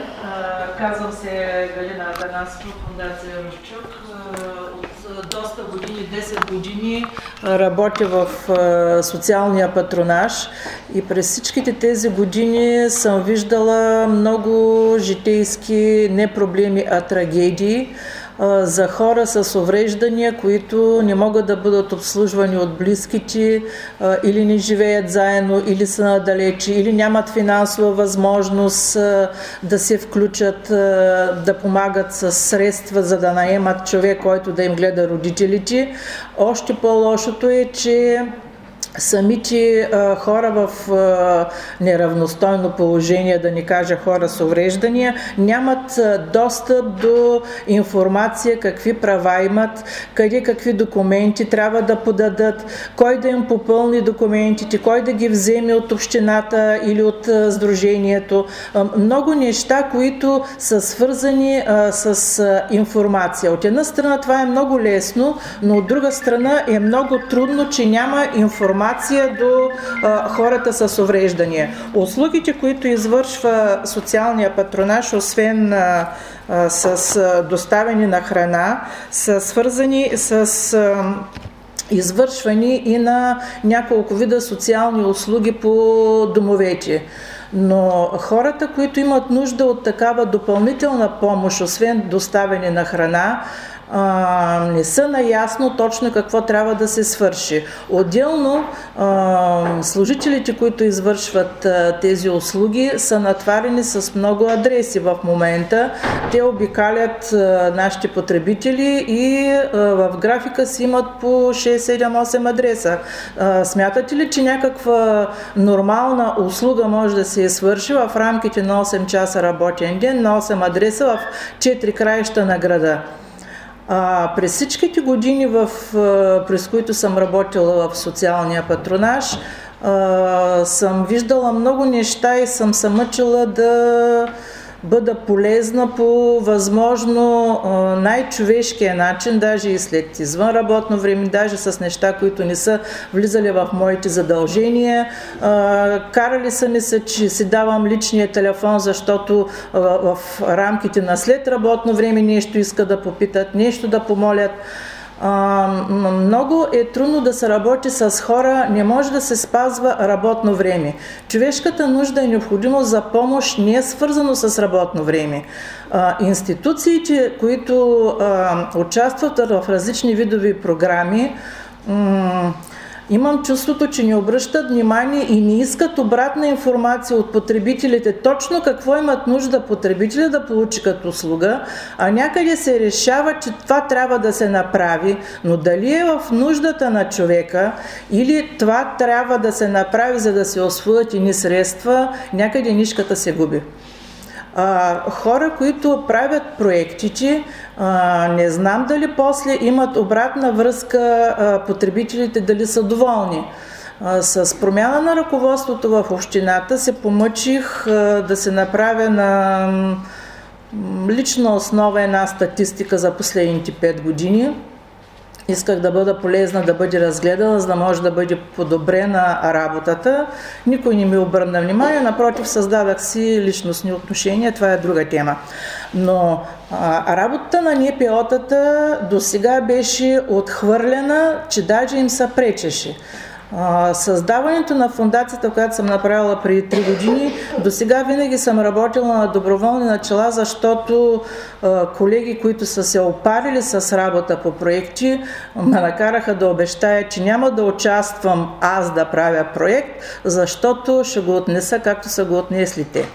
Казвам се Галина Атанасова, фундация Рущук. От доста години, 10 години, работя в социалния патронаж и през всичките тези години съм виждала много житейски не проблеми, а трагедии за хора с увреждания, които не могат да бъдат обслужвани от близките или не живеят заедно, или са надалече, или нямат финансова възможност да се включат, да помагат с средства, за да наемат човек, който да им гледа родителите. Още по-лошото е, че самите а, хора в а, неравностойно положение, да ни кажа хора с увреждания, нямат а, достъп до информация какви права имат, къде какви документи трябва да подадат, кой да им попълни документите, кой да ги вземе от общината или от а, сдружението. А, много неща, които са свързани а, с а, информация. От една страна това е много лесно, но от друга страна е много трудно, че няма информация информация до а, хората с увреждания. Услугите, които извършва социалния патронаж, освен а, а, с а, доставяне на храна, са свързани с а, извършвани и на няколко вида социални услуги по домовете. Но хората, които имат нужда от такава допълнителна помощ, освен доставяне на храна, а, не са наясно точно какво трябва да се свърши. Отделно а, служителите, които извършват а, тези услуги, са натварени с много адреси в момента. Те обикалят а, нашите потребители и а, в графика си имат по 6, 7, 8 адреса. А, смятате ли, че някаква нормална услуга може да се свърши в рамките на 8 часа работен ден на 8 адреса в 4 краища на града? А, през всичките години, в, през които съм работила в социалния патронаж, а, съм виждала много неща и съм се мъчила да бъда полезна по възможно най-човешкия начин, даже и след извън работно време, даже с неща, които не са влизали в моите задължения. Карали са ми се, че си давам личния телефон, защото в рамките на след работно време нещо иска да попитат, нещо да помолят. Много е трудно да се работи с хора, не може да се спазва работно време. Човешката нужда е необходимо за помощ, не е свързано с работно време. Институциите, които участват в различни видови програми, Имам чувството, че не обръщат внимание и не искат обратна информация от потребителите, точно какво имат нужда потребителя да получи като услуга, а някъде се решава, че това трябва да се направи, но дали е в нуждата на човека или това трябва да се направи, за да се освоят ни средства, някъде нишката се губи а, хора, които правят проектите, а, не знам дали после имат обратна връзка а, потребителите, дали са доволни. С промяна на ръководството в общината се помъчих да се направя на лична основа една статистика за последните 5 години Исках да бъда полезна, да бъде разгледана, за да може да бъде подобрена работата. Никой не ми обърна внимание, напротив, създадах си личностни отношения, това е друга тема. Но а, работата на НПО-тата до сега беше отхвърлена, че даже им се пречеше. Създаването на фундацията, която съм направила преди 3 години, до сега винаги съм работила на доброволни начала, защото колеги, които са се опарили с работа по проекти, ме накараха да обещая, че няма да участвам аз да правя проект, защото ще го отнеса както са го отнесли те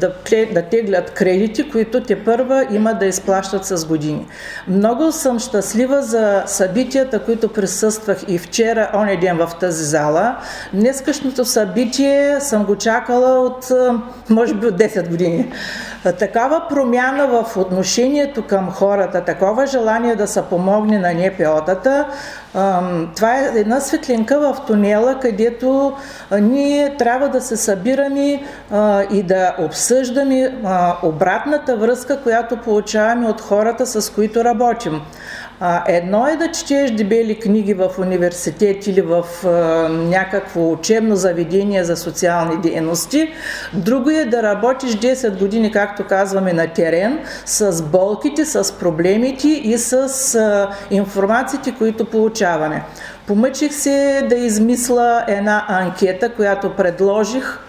да, да теглят кредити, които те първа има да изплащат с години. Много съм щастлива за събитията, които присъствах и вчера, оня ден в тази зала. Днескашното събитие съм го чакала от, може би, от 10 години. такава промяна в отношението към хората, такова желание да се помогне на НПО-тата, това е една светлинка в тунела, където ние трябва да се събираме и да обсъждаме обратната връзка, която получаваме от хората, с които работим. А, едно е да четеш дебели книги в университет или в а, някакво учебно заведение за социални дейности. Друго е да работиш 10 години, както казваме, на терен, с болките, с проблемите и с а, информациите, които получаваме. Помъчих се да измисля една анкета, която предложих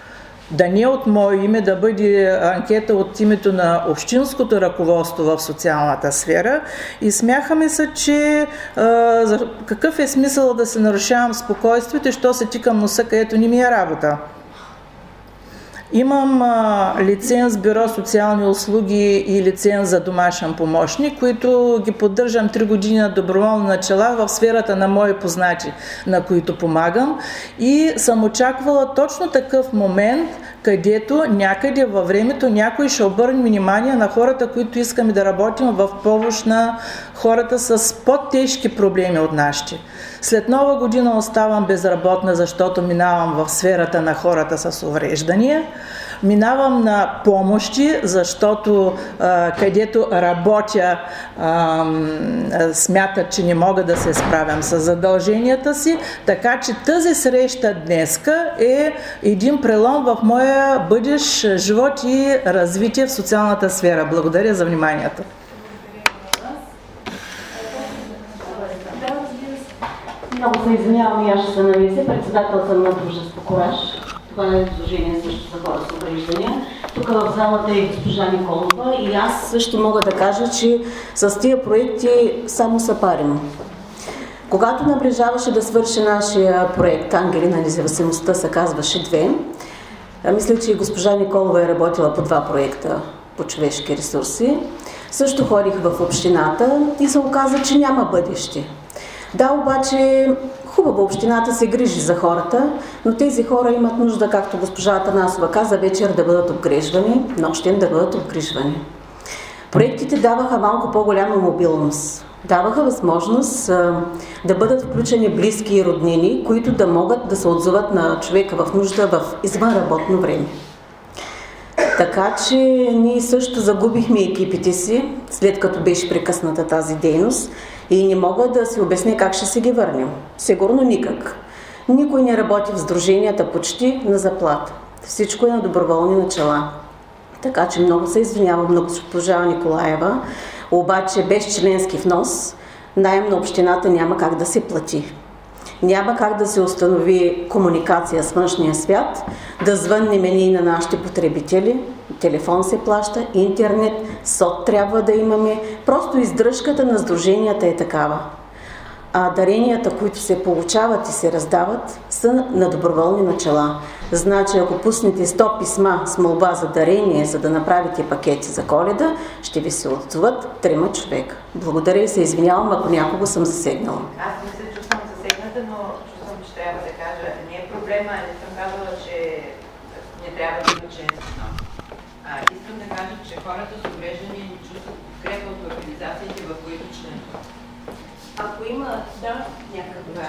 да не от мое име, да бъде анкета от името на общинското ръководство в социалната сфера и смяхаме се, че а, какъв е смисъл да се нарушавам спокойствието що се тикам носа, където не ми е работа. Имам а, лиценз Бюро социални услуги и лиценз за домашен помощник, които ги поддържам 3 години на доброволни начала в сферата на мои познати, на които помагам. И съм очаквала точно такъв момент, където някъде във времето някой ще обърне внимание на хората, които искаме да работим в помощ на хората с по-тежки проблеми от нашите. След нова година оставам безработна, защото минавам в сферата на хората с увреждания. Минавам на помощи, защото а, където работя а, смятат, че не мога да се справям с задълженията си. Така че тази среща днеска е един прелом в моя бъдещ живот и развитие в социалната сфера. Благодаря за вниманието. Много се извинявам и аз ще се навеся. Председател съм на Дружество Кораж. Това е изложение също за хора с увреждания. Тук в залата е госпожа Николова и аз също мога да кажа, че с тия проекти само са парим. Когато наближаваше да свърши нашия проект Ангели на независимостта, се казваше две, мисля, че и госпожа Николова е работила по два проекта по човешки ресурси. Също ходих в общината и се оказа, че няма бъдеще. Да, обаче хубаво общината се грижи за хората, но тези хора имат нужда, както госпожа Атанасова каза, вечер да бъдат обгрижвани, нощем да бъдат обгрижвани. Проектите даваха малко по-голяма мобилност. Даваха възможност а, да бъдат включени близки и роднини, които да могат да се отзоват на човека в нужда в извънработно време. Така че ние също загубихме екипите си, след като беше прекъсната тази дейност и не мога да си обясня как ще се ги върнем. Сигурно никак. Никой не работи в сдруженията почти на заплата. Всичко е на доброволни начала. Така че много се извинявам на госпожа Николаева, обаче без членски внос найем на общината няма как да се плати. Няма как да се установи комуникация с външния свят, да звъннем ние на нашите потребители, телефон се плаща, интернет, сод трябва да имаме. Просто издръжката на сдруженията е такава. А даренията, които се получават и се раздават, са на доброволни начала. Значи, ако пуснете 100 писма с молба за дарение, за да направите пакети за коледа, ще ви се отзоват трима човека. Благодаря и се извинявам, ако някого съм засегнала. Аз не се чувствам че трябва да кажа, не е проблема, не съм казала, че не трябва да има членство. Искам да кажа, че хората с увреждания не чувстват подкрепа от организациите, в които членуват. Ако има, да, някакъв да.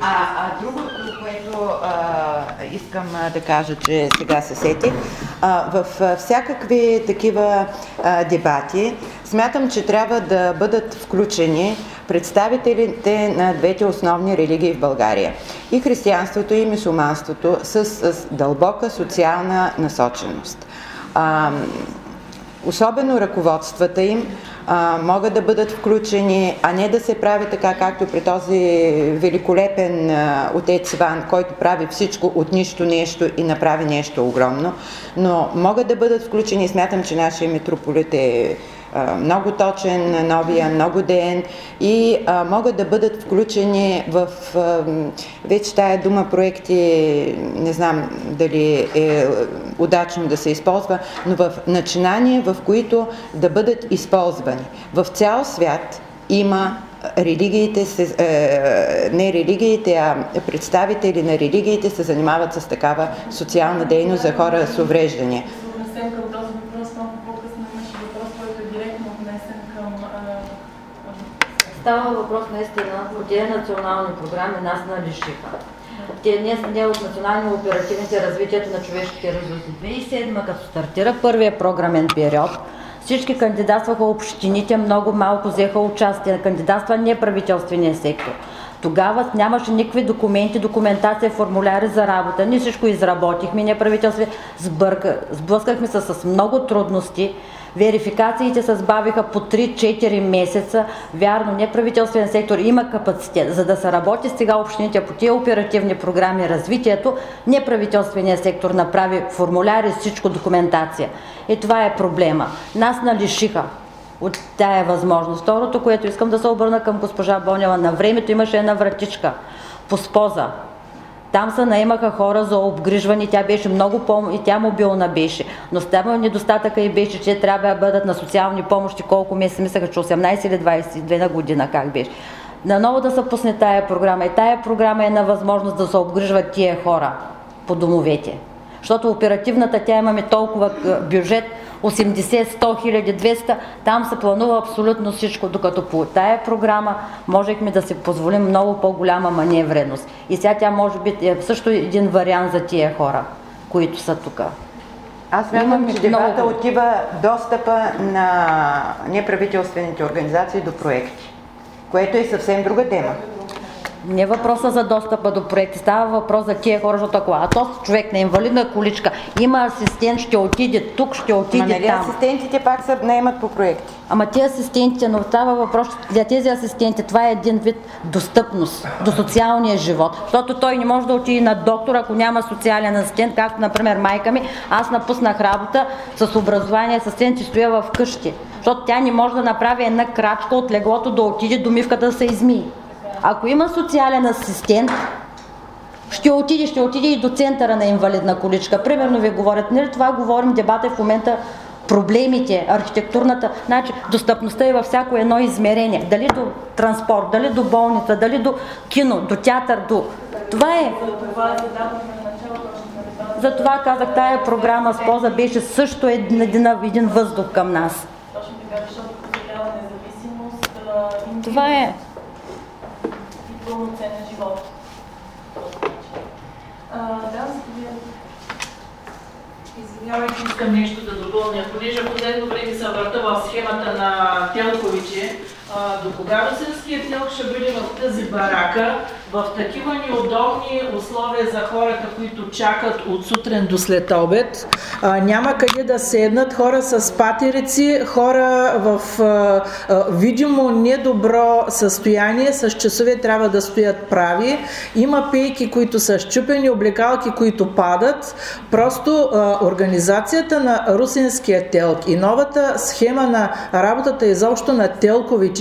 а, а другото, което а, искам да кажа, че сега се сети, а, в всякакви такива а, дебати смятам, че трябва да бъдат включени представителите на двете основни религии в България. И християнството, и мусулманството с, с дълбока социална насоченост. А, особено ръководствата им могат да бъдат включени, а не да се прави така, както при този великолепен а, отец Иван, който прави всичко от нищо нещо и направи нещо огромно, но могат да бъдат включени, смятам, че нашия митрополит е много точен, новия, много ден и а, могат да бъдат включени в а, вече тая дума проекти, не знам дали е удачно да се използва, но в начинания, в които да бъдат използвани. В цял свят има религиите, се, е, не религиите, а представители на религиите се занимават с такава социална дейност за хора с увреждания. към този въпрос малко става въпрос наистина по тези национални програми нас налишиха. Те не, не от национални оперативните развитието на човешките ресурси. 2007, като стартира първия програмен период, всички кандидатстваха общините, много малко взеха участие. Кандидатства неправителствения сектор. Тогава нямаше никакви документи, документация, формуляри за работа. Ние всичко изработихме, неправителство, сблъскахме се с много трудности. Верификациите се сбавиха по 3-4 месеца. Вярно, неправителствен сектор има капацитет. За да се работи сега общините по тия оперативни програми развитието, неправителственият сектор направи формуляри, всичко документация. И това е проблема. Нас налишиха от тая възможност. Второто, което искам да се обърна към госпожа Бонева, на времето имаше една вратичка по споза. Там се наемаха хора за обгрижване, тя беше много по и тя мобилна беше. Но става недостатъка и беше, че трябва да бъдат на социални помощи колко месеца, мисляха, че 18 или 22 на година, как беше. Наново да се пусне тая програма и тая програма е на възможност да се обгрижват тия хора по домовете. Защото оперативната тя имаме толкова бюджет, 80, 100 хиляди, 200, там се планува абсолютно всичко, докато по тая програма можехме да си позволим много по-голяма маневреност. И сега тя може би е също един вариант за тия хора, които са тук. Аз смятам, че дебата много... отива достъпа на неправителствените организации до проекти, което е съвсем друга тема. Не е въпроса за достъпа до проекти, става въпрос за тия хора, защото ако а то човек на инвалидна количка има асистент, ще отиде тук, ще отиде Ма, нали там. асистентите пак се наемат по проекти? Ама тези асистентите, но става въпрос, для тези асистенти това е един вид достъпност до социалния живот, защото той не може да отиде на доктор, ако няма социален асистент, както например майка ми, аз напуснах работа с образование асистент и стоя в къщи, защото тя не може да направи една крачка от леглото да отиде до мивката да се измие. Ако има социален асистент, ще отиде, ще отиде и до центъра на инвалидна количка. Примерно ви говорят, нали това говорим, дебата е в момента проблемите, архитектурната, значи достъпността е във всяко едно измерение. Дали до транспорт, дали до болница, дали до кино, до театър, до... Това е. Затова казах, тая програма с поза беше също един, един, въздух към нас. Това е пълноценен живот. Да, Извинявайте, искам нещо да допълня. Понеже последно време се върта в схемата на До кога русинският телк ще бъде в тази барака, в такива неудобни условия за хората, които чакат от сутрин до след обед. А, няма къде да седнат хора с патерици, хора в а, а, видимо недобро състояние, с часове трябва да стоят прави. Има пейки, които са щупени, облекалки, които падат. Просто а, организацията на русинския телк и новата схема на работата изобщо на телковичи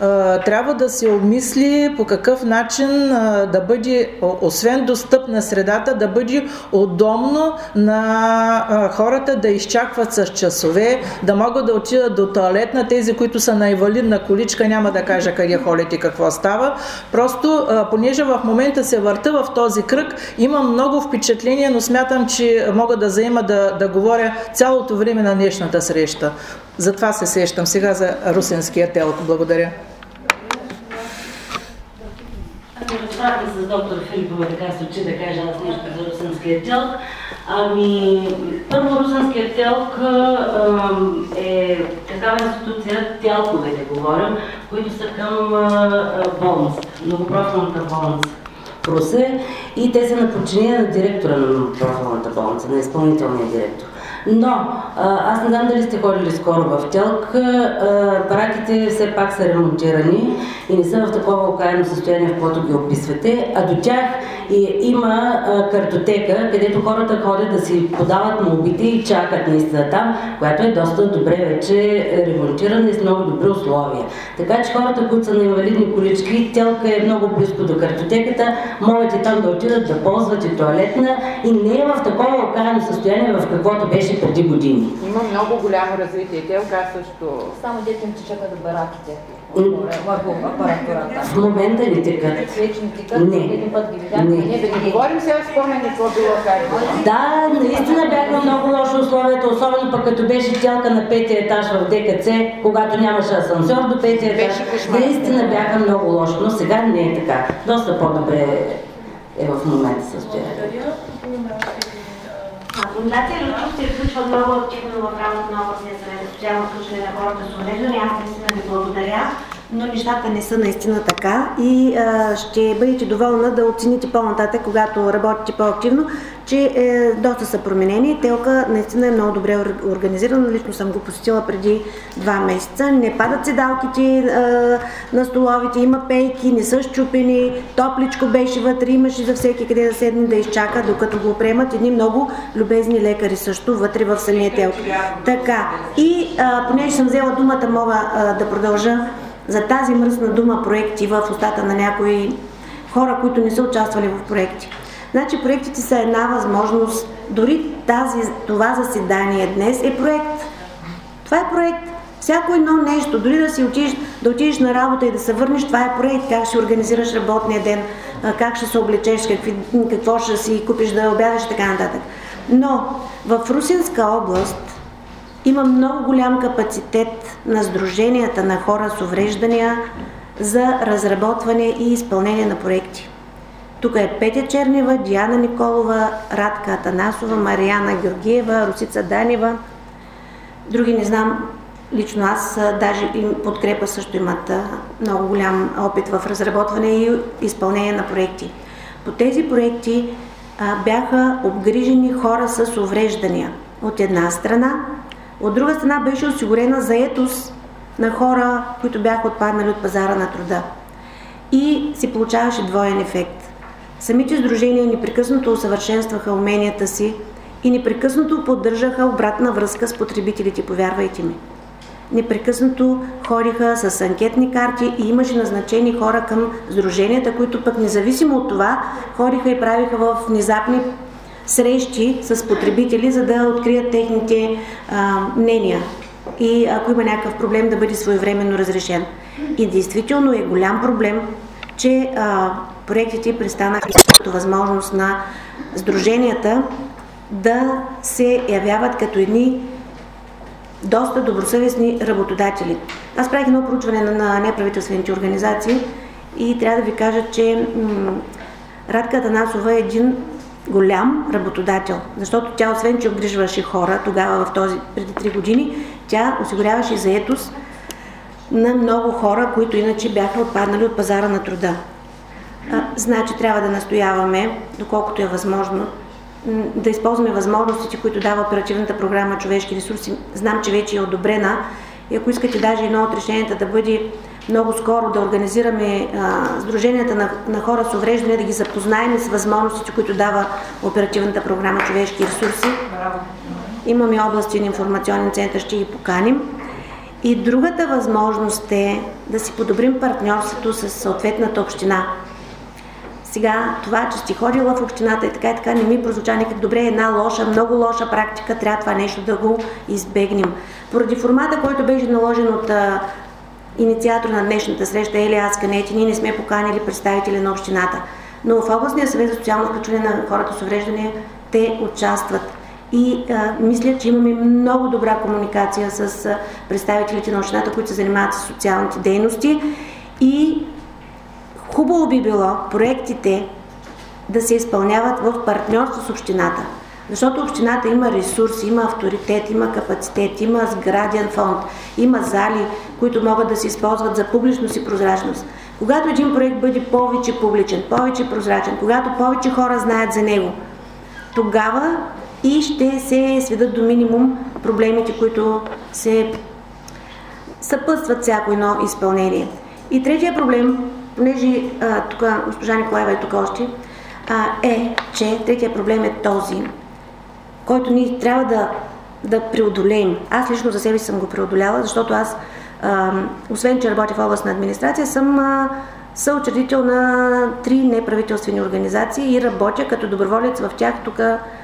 а, трябва да се обмисли по какъв начин да бъде, освен достъпна средата, да бъде удобно на хората да изчакват с часове, да могат да отидат до туалет на тези, които са на инвалидна количка, няма да кажа къде ходят и какво става. Просто, понеже в момента се върта в този кръг, имам много впечатление, но смятам, че мога да заема да, да говоря цялото време на днешната среща. Затова се сещам сега за русинския телк. Благодаря разбрахме с доктор Филипова, така се учи да кажа аз нещо за русинския телк. Ами, първо русинския телк е такава институция, телковете говорим, които са към болницата, многопрофилната болница. Русе и те са на подчинение на директора на многопрофилната болница, на изпълнителния директор. Но аз не знам дали сте ходили скоро в Телк. Бараките все пак са ремонтирани и не са в такова окаяно състояние, в което ги описвате. А до тях и, има картотека, където хората ходят да си подават молбите и чакат наистина там, която е доста добре вече ремонтирана и с много добри условия. Така че хората, които са на инвалидни колички, телка е много близко до картотеката, могат и там да отидат да ползват и туалетна и не е в такова окаяно състояние, в каквото беше беше преди години. Има много голямо развитие. Телка също... Само дете им течаха до бараките. В момента не текат. Не. Не. Не, да не говорим сега спомен какво било как. Да, наистина бяха много лоши условията, особено пък като беше тялка на петия етаж в ДКЦ, когато нямаше асансьор до петия етаж. Наистина бяха много лоши, но сега не е така. Доста по-добре е в момента състоянието. Фундация Лютов се включва много активно в работа на областния съвет за социално включване на хората с увреждания. Аз наистина ви благодаря, но нещата не са наистина така и а, ще бъдете доволна да оцените по-нататък, когато работите по-активно, че е, доста са променени. Телка наистина е много добре ор- организирана. Лично съм го посетила преди два месеца. Не падат седалките а, на столовите, има пейки, не са щупени, топличко беше вътре, имаше за всеки къде да седне да изчака, докато го приемат едни много любезни лекари също вътре в самия телка. Така, и а, понеже съм взела думата, мога а, да продължа за тази мръсна дума проекти в устата на някои хора, които не са участвали в проекти. Значи проектите са една възможност, дори тази, това заседание днес е проект. Това е проект. Всяко едно нещо, дори да си отидеш, да отидеш на работа и да се върнеш, това е проект. Как ще организираш работния ден, как ще се облечеш, какви, какво ще си купиш да обядеш и така нататък. Но в Русинска област има много голям капацитет на сдруженията на хора с увреждания за разработване и изпълнение на проекти. Тук е Петя Чернева, Диана Николова, Радка Атанасова, Марияна Георгиева, Русица Данева. Други не знам, лично аз даже им подкрепа също имат много голям опит в разработване и изпълнение на проекти. По тези проекти бяха обгрижени хора с увреждания от една страна, от друга страна беше осигурена заетост на хора, които бяха отпаднали от пазара на труда. И се получаваше двоен ефект. Самите сдружения непрекъснато усъвършенстваха уменията си и непрекъснато поддържаха обратна връзка с потребителите, повярвайте ми. Непрекъснато ходиха с анкетни карти и имаше назначени хора към сдруженията, които пък независимо от това ходиха и правиха в внезапни срещи с потребители, за да открият техните а, мнения и ако има някакъв проблем да бъде своевременно разрешен. И действително е голям проблем, че а, проектите престанаха като възможност на сдруженията да се явяват като едни доста добросъвестни работодатели. Аз правих едно проучване на, неправителствените организации и трябва да ви кажа, че м- Радка Атанасова е един голям работодател, защото тя освен, че обгрижваше хора тогава в този, преди 3 години, тя осигуряваше заетост на много хора, които иначе бяха отпаднали от пазара на труда. А, значи трябва да настояваме, доколкото е възможно, да използваме възможностите, които дава оперативната програма Човешки ресурси. Знам, че вече е одобрена и ако искате даже едно от решенията да бъде много скоро да организираме а, сдруженията на, на хора с увреждане, да ги запознаем с възможностите, които дава оперативната програма Човешки ресурси. Имаме областен информационен център, ще ги поканим. И другата възможност е да си подобрим партньорството с съответната община. Сега, това, че сте ходила в общината и така и така, не ми прозвуча никак добре. Една лоша, много лоша практика, трябва това нещо да го избегнем. Поради формата, който беше наложен от а, инициатор на днешната среща Елия Асканети, ние не сме поканили представители на общината. Но в областния съвет за социално включване на хората с увреждания те участват. И а, мисля, че имаме много добра комуникация с а, представителите на общината, които се занимават с социалните дейности. И хубаво би било проектите да се изпълняват в партньорство с общината. Защото общината има ресурси, има авторитет, има капацитет, има сграден фонд, има зали, които могат да се използват за публичност и прозрачност. Когато един проект бъде повече публичен, повече прозрачен, когато повече хора знаят за него, тогава и ще се сведат до минимум проблемите, които се съпътстват всяко едно изпълнение. И третия проблем, понеже тук госпожа Николаева е тук още, а, е, че третия проблем е този, който ние трябва да, да преодолеем. Аз лично за себе си съм го преодоляла, защото аз, а, освен че работя в областна администрация, съм а, съучредител на три неправителствени организации и работя като доброволец в тях. Тук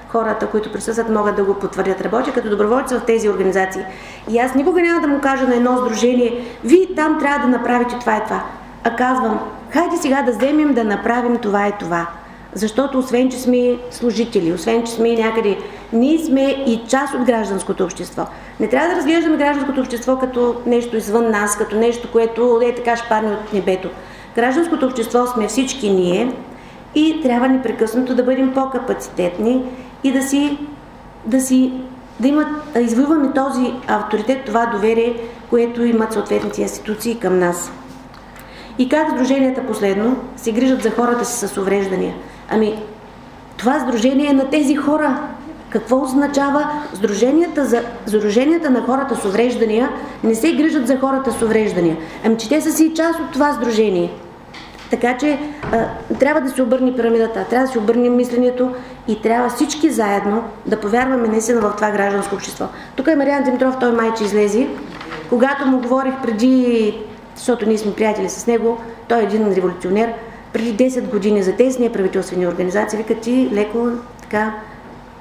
хората, които присъстват, могат да го потвърдят. Работя като доброволец в тези организации. И аз никога няма да му кажа на едно сдружение, вие там трябва да направите това и това. А казвам, хайде сега да вземем да направим това и това. Защото освен, че сме служители, освен, че сме някъде, ние сме и част от гражданското общество. Не трябва да разглеждаме гражданското общество като нещо извън нас, като нещо, което е така шпарни от небето. Гражданското общество сме всички ние и трябва непрекъснато да бъдем по-капацитетни и да си, да си да, имат, да извоюваме този авторитет, това доверие, което имат съответните институции към нас. И как сдруженията последно се грижат за хората си с увреждания? Ами, това сдружение е на тези хора. Какво означава сдруженията, за, сдруженията на хората с увреждания не се грижат за хората с увреждания? Ами, че те са си част от това сдружение. Така че а, трябва да се обърне пирамидата, трябва да се обърне мисленето и трябва всички заедно да повярваме наистина в това гражданско общество. Тук е Мариан Димитров, той майче излезе. Когато му говорих преди, защото ние сме приятели с него, той е един революционер, преди 10 години за тези неправителствени организации, вика ти леко така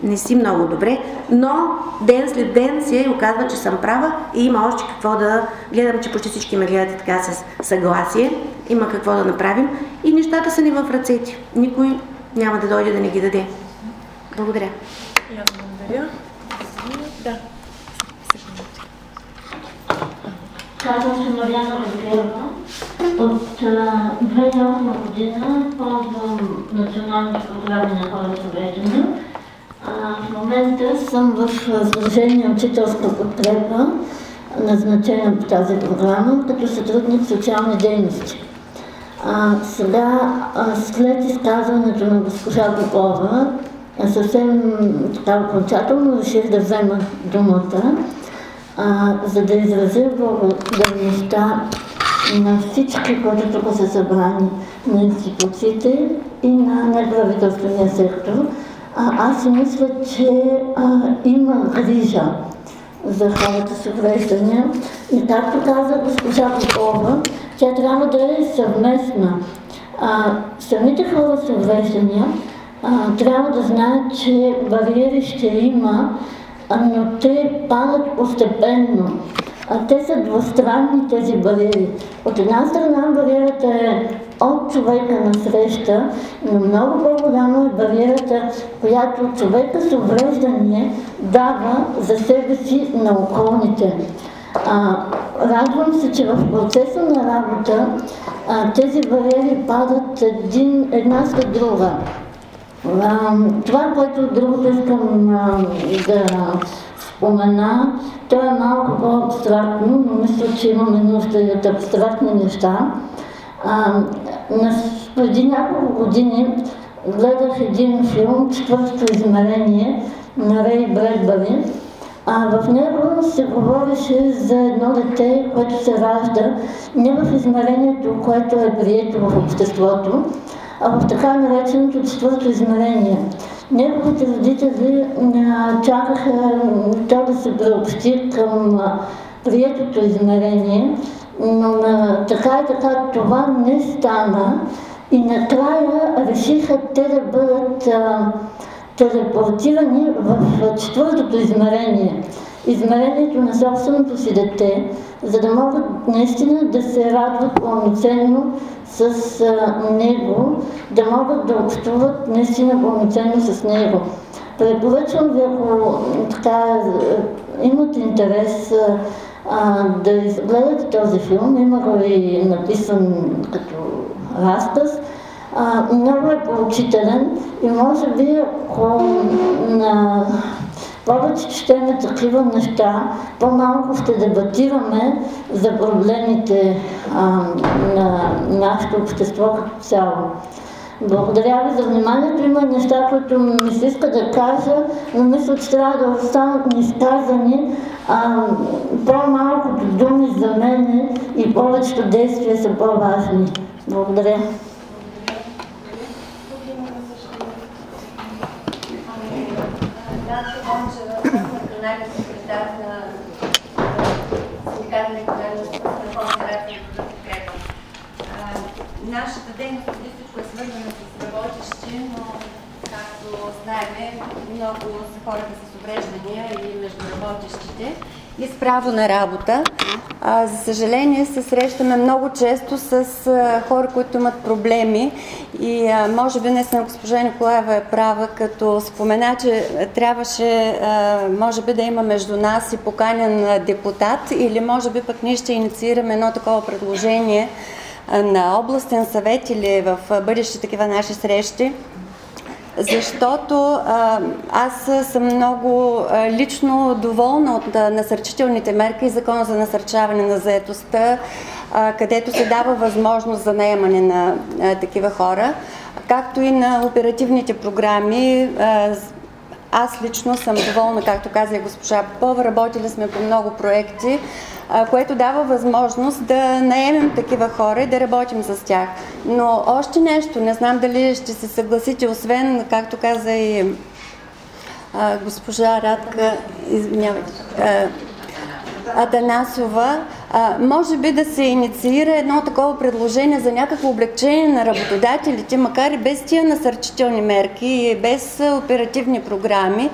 не си много добре, но ден след ден се оказва, че съм права и има още какво да гледам, че почти всички ме гледат така с съгласие, има какво да направим и нещата са ни в ръцете. Никой няма да дойде да ни ги даде. Благодаря. Аз благодаря. Да. Казвам се Мариана Разгерова. От 2008 година ползвам националните програми на хора с увреждания. В момента съм в Сдружение Учителска подкрепа, назначена по тази програма, като сътрудник в социални дейности. А, сега, а, след изказването на госпожа Попова, съвсем така окончателно реших да взема думата, а, за да изразя благодарността на всички, които тук са събрани, на институциите и на неправителствения сектор. А, аз си мисля, че а, има грижа за хората с увреждания. И както каза госпожа Попова, тя трябва да е съвместна. А, самите хора с увреждания а, трябва да знаят, че бариери ще има, но те падат постепенно. А те са двустранни тези бариери. От една страна бариерата е от човека на среща, но много по-голяма е бариерата, която човека с увреждане дава за себе си на околните. А, радвам се, че в процеса на работа а, тези бариери падат един, една след друга. А, това, което другото искам а, да спомена, то е малко по-абстрактно, но мисля, че имаме нужда и от абстрактни неща. А, преди няколко години гледах един филм, четвъртото измерение на Рей Бредбари. А в него се говореше за едно дете, което се ражда не в измерението, което е прието в обществото, а в така нареченото четвърто измерение. Неговите родители чакаха то да се приобщи към приетото измерение, но така и така това не стана и накрая решиха те да бъдат а, телепортирани в четвъртото измерение. Измерението на собственото си дете, за да могат наистина да се радват пълноценно с а, него, да могат да общуват наистина пълноценно с него. Препоръчвам ви, ако така имате интерес а, да изгледате този филм, има го и написан като разказ, а, много е поучителен и може би ако на повече четеме такива неща, по-малко ще дебатираме за проблемите а, на нашето общество като цяло. Благодаря ви за вниманието. Има неща, които ми се иска да кажа, но мисля, че трябва да останат неизказани. по-малкото думи за мене и повечето действия са по-важни. Благодаря. секретар на Синдиката на економическата конфедерация за подкрепа. Нашата дейност преди всичко е свързана с работещи, но Както знаеме, много са хората с увреждания и между работещите и с право на работа. А, за съжаление се срещаме много често с а, хора, които имат проблеми и а, може би днес на госпожа Николаева е права, като спомена, че трябваше а, може би да има между нас и поканен депутат или може би пък ние ще инициираме едно такова предложение на областен съвет или в бъдещи такива наши срещи, защото аз съм много лично доволна от насърчителните мерки и закона за насърчаване на заетостта, където се дава възможност за наемане на такива хора, както и на оперативните програми. А, аз лично съм доволна, както каза и госпожа Попова, работили сме по много проекти, което дава възможност да наемем такива хора и да работим с тях. Но още нещо, не знам дали ще се съгласите, освен, както каза и госпожа Радка, извинявайте, Атанасова, може би да се инициира едно такова предложение за някакво облегчение на работодателите, макар и без тия насърчителни мерки и без оперативни програми,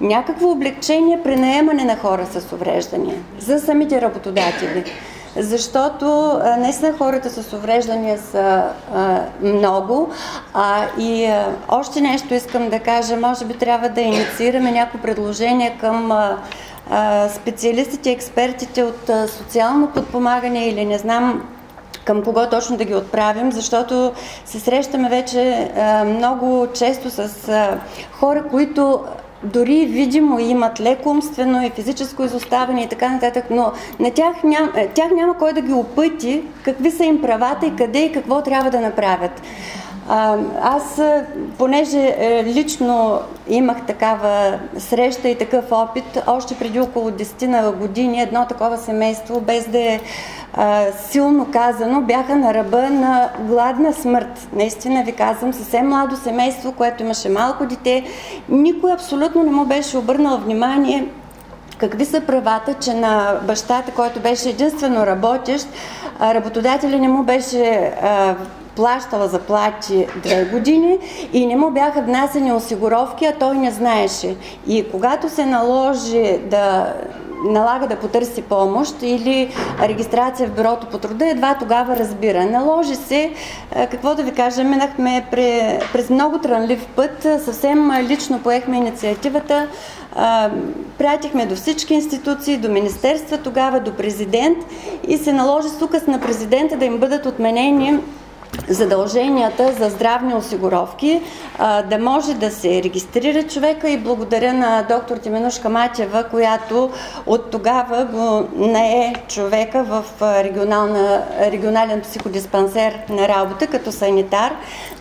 някакво облегчение при наемане на хора с увреждания за самите работодатели. Защото наистина хората с увреждания са а, много. А, и а, още нещо искам да кажа. Може би трябва да инициираме някакво предложение към а, специалистите, експертите от социално подпомагане или не знам към кого точно да ги отправим, защото се срещаме вече много често с хора, които дори видимо имат леко умствено и физическо изоставане и така нататък, но на тях, ням, тях няма кой да ги опъти какви са им правата и къде и какво трябва да направят. Аз, понеже е, лично имах такава среща и такъв опит, още преди около 10 на години едно такова семейство, без да е силно казано, бяха на ръба на гладна смърт. Наистина ви казвам, съвсем младо семейство, което имаше малко дете. Никой абсолютно не му беше обърнал внимание какви са правата, че на бащата, който беше единствено работещ, работодателя не му беше а, плащала заплати две години и не му бяха внасени осигуровки, а той не знаеше. И когато се наложи да налага да потърси помощ или регистрация в бюрото по труда, едва тогава разбира. Наложи се, какво да ви кажа, минахме през много трънлив път, съвсем лично поехме инициативата, пратихме до всички институции, до министерства тогава, до президент и се наложи с указ на президента да им бъдат отменени задълженията за здравни осигуровки, да може да се регистрира човека и благодаря на доктор Тименушка Матева, която от тогава го нае човека в регионален психодиспансер на работа като санитар.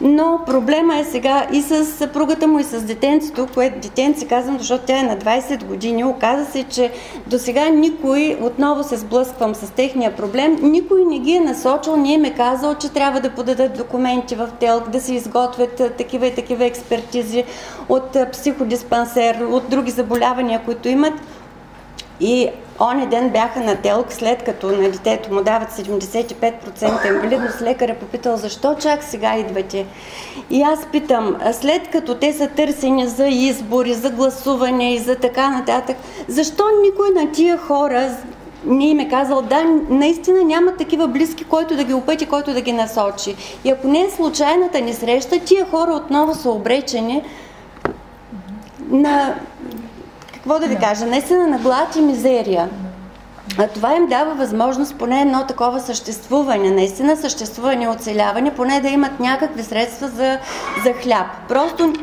Но проблема е сега и с съпругата му и с детенцето, което детенци казвам, защото тя е на 20 години. Оказа се, че до сега никой, отново се сблъсквам с техния проблем, никой не ги е насочил, не им е казал, че трябва да подадат документи в ТЕЛК, да се изготвят такива и такива експертизи от психодиспансер, от други заболявания, които имат. И оня ден бяха на ТЕЛК, след като на детето му дават 75% инвалидност, лекаря попитал защо чак сега идвате. И аз питам, след като те са търсени за избори, за гласуване и за така нататък, защо никой на тия хора не им е казал, да, наистина няма такива близки, който да ги опъти, който да ги насочи. И ако не е случайната ни среща, тия хора отново са обречени на, какво да ви кажа, наистина на глад и мизерия. А това им дава възможност поне едно такова съществуване, наистина съществуване, оцеляване, поне да имат някакви средства за, за хляб. Просто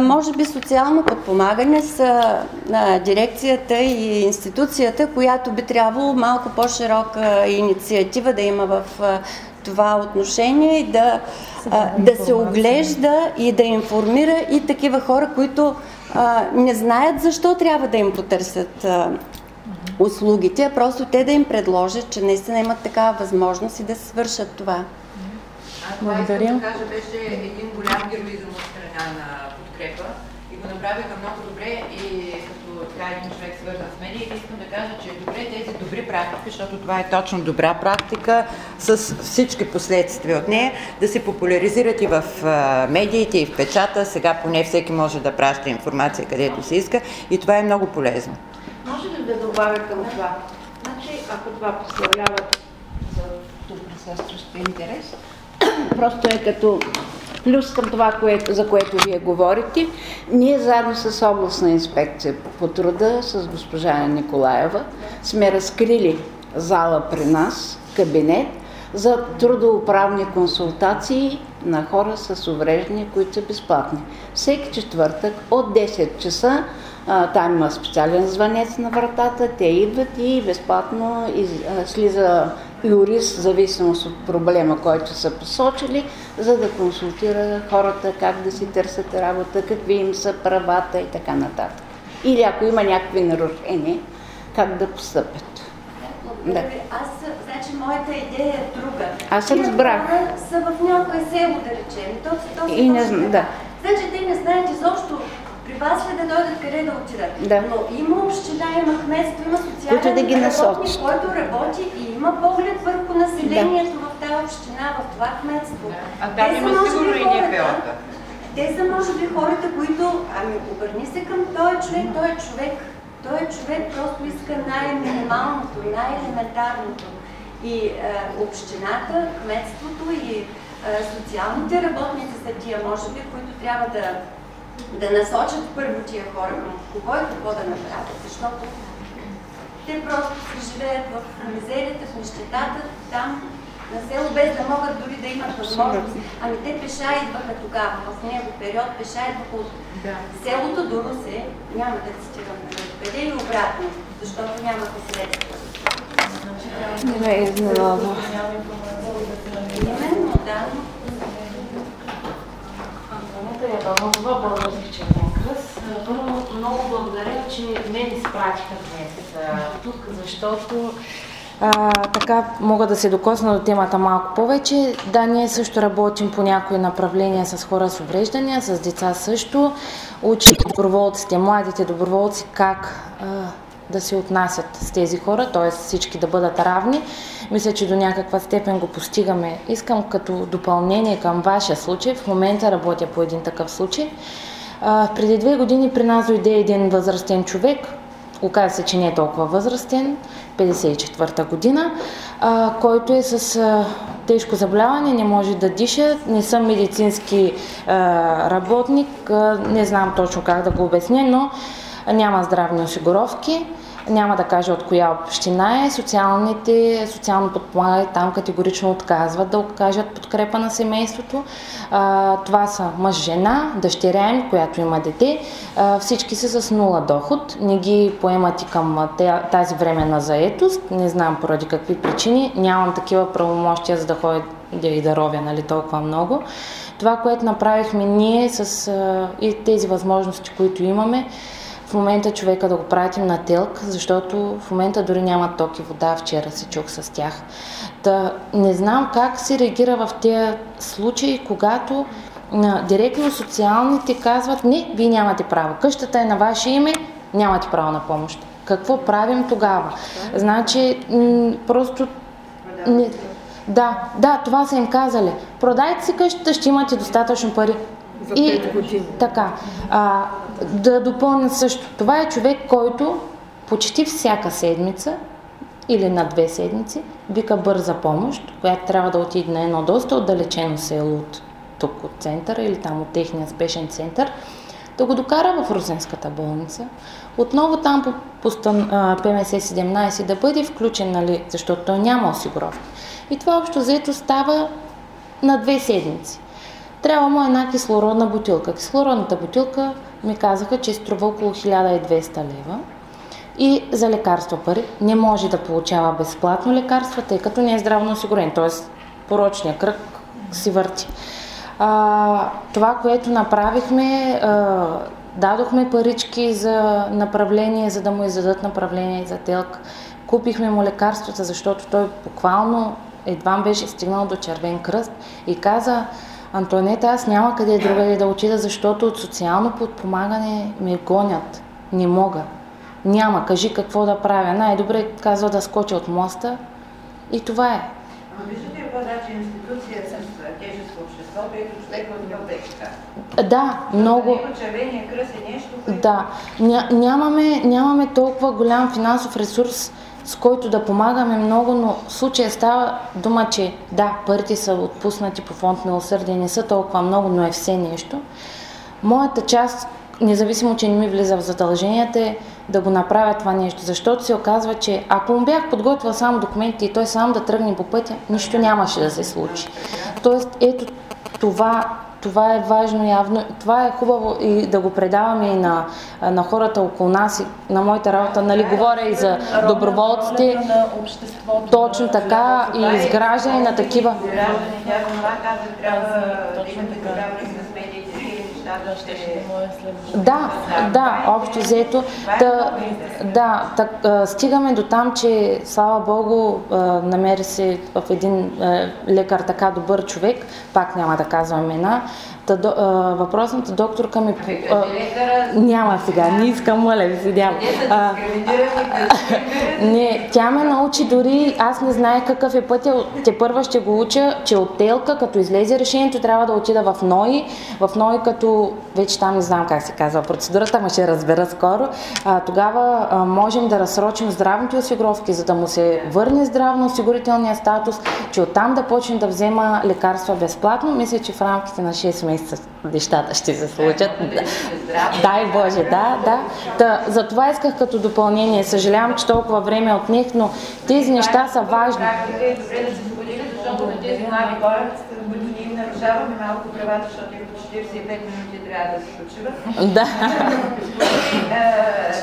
може би социално подпомагане с дирекцията и институцията, която би трябвало малко по-широка инициатива да има в това отношение и да, да се оглежда и да информира и такива хора, които не знаят защо трябва да им потърсят услугите, а просто те да им предложат, че наистина имат такава възможност и да свършат това. Благодаря. Това да кажа беше един голям героизъм от страна на подкрепа и го направиха много добре и като така един човек свързан с медиите, искам да кажа, че е добре тези добри практики, защото това е точно добра практика с всички последствия от нея, да се популяризират и в медиите, и в печата. Сега поне всеки може да праща информация където се иска и това е много полезно. Може ли да добавя към това? Значи, ако това представлява за тук присъстващ интерес, просто е като плюс към това, което, за което вие говорите. Ние заедно с областна инспекция по труда, с госпожа Николаева, сме разкрили зала при нас, кабинет, за трудоуправни консултации на хора с увреждания, които са безплатни. Всеки четвъртък от 10 часа там има специален звънец на вратата, те идват и безплатно слиза юрист, в зависимост от проблема, който са посочили, за да консултира хората как да си търсят работа, какви им са правата и така нататък. Или ако има някакви нарушения, как да постъпят. Да. Аз, значи, моята идея е друга. Аз разбрах. Са в някое село, да речем. То, то, то, и не знам, да. Значи, те не знаят изобщо вас ли да дойдат, къде да отидат. Да. Но има община, има кметство, има социален Които да ги работник, който работи и има поглед върху населението да. в тази община, в това кметство. А там има сигурно и НПО-та. Те са може би хората, които, ами обърни се към този човек, той е човек. Той е човек просто иска най-минималното, най-елементарното. И е, общината, кметството и е, социалните работници са тия, може би, които трябва да да насочат първо тия хора към кого и какво да направят, защото те просто живеят в мизерията, в нищетата, там на село, без да могат дори да имат възможност. Ами те пеша идваха тогава, в него период, пеша идваха от да. селото до Русе, няма да цитирам къде и обратно, защото нямаха средства. Не ме изненадва. Именно, да. Антонета Иванова, Български червен кръст. Първо, много благодаря, че мен изпратиха днес тук, защото а, така мога да се докосна до темата малко повече. Да, ние също работим по някои направления с хора с увреждания, с деца също. Учим доброволците, младите доброволци как а, да се отнасят с тези хора, т.е. всички да бъдат равни. Мисля, че до някаква степен го постигаме. Искам като допълнение към вашия случай, в момента работя по един такъв случай. А, преди две години при нас дойде един възрастен човек, оказа се, че не е толкова възрастен, 54-та година, а, който е с а, тежко заболяване, не може да диша, не съм медицински а, работник, а, не знам точно как да го обясня, но няма здравни осигуровки няма да кажа от коя община е, социалните, социално подпомагане там категорично отказват да окажат подкрепа на семейството. А, това са мъж-жена, дъщеря им, която има дете. А, всички са с нула доход, не ги поемат и към тази временна заетост, не знам поради какви причини, нямам такива правомощия за да ходя и да ровя нали, толкова много. Това, което направихме ние с а, и тези възможности, които имаме, в момента човека да го пратим на телк, защото в момента дори няма ток и вода. Вчера се чух с тях. Та не знам как се реагира в тези случаи, когато а, директно социалните казват, не, вие нямате право. Къщата е на ваше име, нямате право на помощ. Какво правим тогава? Значи, м- просто... Не, да, да, това са им казали. Продайте си къщата, ще имате достатъчно пари. За 5 години. Така. А, да допълня също. Това е човек, който почти всяка седмица или на две седмици вика бърза помощ, която трябва да отиде на едно доста отдалечено село от тук от центъра или там от техния спешен център, да го докара в Русенската болница, отново там по, по ПМС-17 да бъде включен, нали, защото той няма осигуровка. И това общо взето става на две седмици. Трябва му една кислородна бутилка. Кислородната бутилка ми казаха, че струва около 1200 лева. И за лекарства пари не може да получава безплатно лекарства, тъй като не е здравно осигурен. Т.е. порочния кръг си върти. А, това, което направихме, а, дадохме парички за направление, за да му издадат направление за телк. Купихме му лекарствата, защото той буквално едва беше стигнал до червен кръст и каза, Антуанета, аз няма къде другаде да отида, защото от социално подпомагане ме гонят. Не мога. Няма, кажи какво да правя. Най-добре казва да скоча от моста и това е. Виждате ли значи институция с тежест в обществото, ето човек БКК? Да, много. Червения кръст е нещо, което... Да, Ня, нямаме, нямаме толкова голям финансов ресурс, с който да помагаме много, но в случая става дума, че да, парите са отпуснати по фонд милосърдие, не са толкова много, но е все нещо. Моята част, независимо, че не ми влиза в задълженията, е да го направя това нещо, защото се оказва, че ако му бях подготвила само документите и той сам да тръгне по пътя, нищо нямаше да се случи. Тоест, ето това това е важно явно. Това е хубаво и да го предаваме и на, на хората около нас, и на моята работа. Нали, говоря и за доброволците. Точно така и изграждане на такива. Да, да, общо взето. Да, да, так, стигаме до там, че слава Богу, намери се в един лекар така добър човек, пак няма да казвам имена, Та, а, въпросната докторка ми... А, няма сега, не искам, моля ви се, няма. А, не, тя ме научи дори, аз не знаех какъв е пътя, те първа ще го уча, че от телка, като излезе решението, трябва да отида в НОИ, в НОИ като, вече там не знам как се казва процедурата, ма ще разбера скоро, а, тогава а, можем да разсрочим здравните осигуровки, за да му се върне здравно-осигурителния статус, че оттам да почне да взема лекарства безплатно. Мисля, че в рамките на 6 месеца нещата ще се случат. Дай Боже, да, да. Та, за това исках като допълнение. Съжалявам, че толкова време отнех, но тези неща са важни. Добре да се сподели, защото на тези млади хора, които ние нарушаваме малко правата, защото и по 45 минути трябва да се почиват. Да.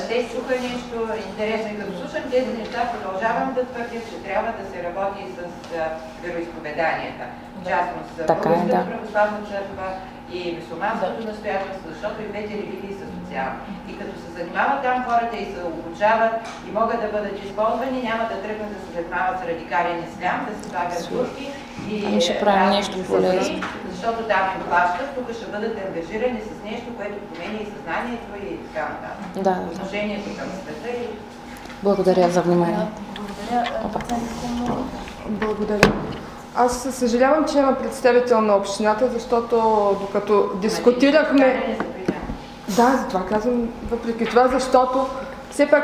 Те слуха нещо интересно и като слушам тези неща, продължавам да твърдя, че трябва да се работи с вероисповеданията. В частност, Българската е, православна църква, и мусулманското настоятелство, защото и двете религии са социални. И като се занимават там хората и се обучават и могат да бъдат използвани, няма да тръгнат да се занимават с радикален ислям, да се слагат турки и ами ще правим нещо полезно. Защото там им плащат, тук ще бъдат ангажирани с нещо, което променя и съзнанието и така нататък. Да, Отношението към света и... Благодаря за вниманието. Благодаря. Благодаря. Аз съжалявам, че няма представител на общината, защото докато дискутирахме... Да, за това казвам, въпреки това, защото все пак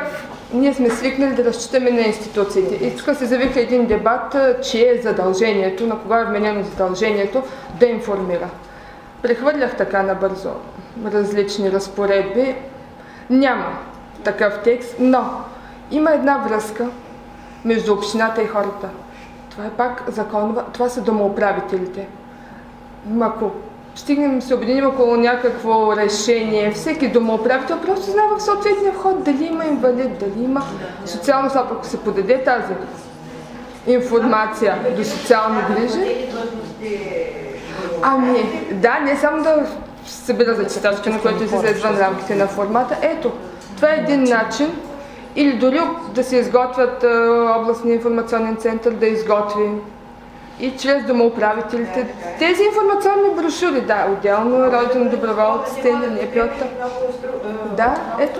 ние сме свикнали да разчитаме на институциите. И тук се завиха един дебат, че е задължението, на кога е вменено задължението да информира. Прехвърлях така набързо различни разпоредби. Няма такъв текст, но има една връзка между общината и хората. Това е пак законова, това са домоуправителите. Ако стигнем, се обединим около някакво решение, всеки домоуправител просто знае в съответния вход дали има инвалид, дали има социално слаб, ако се подаде тази информация до социални грижи. Ами, да, не само да събира за читачка, на което излиза извън рамките на формата. Ето, това е един начин или дори да се изготвят областния информационен център да изготви и чрез домоуправителите. Тези информационни брошури, да, отделно родите на доброволците на НПО-та. Да, ето.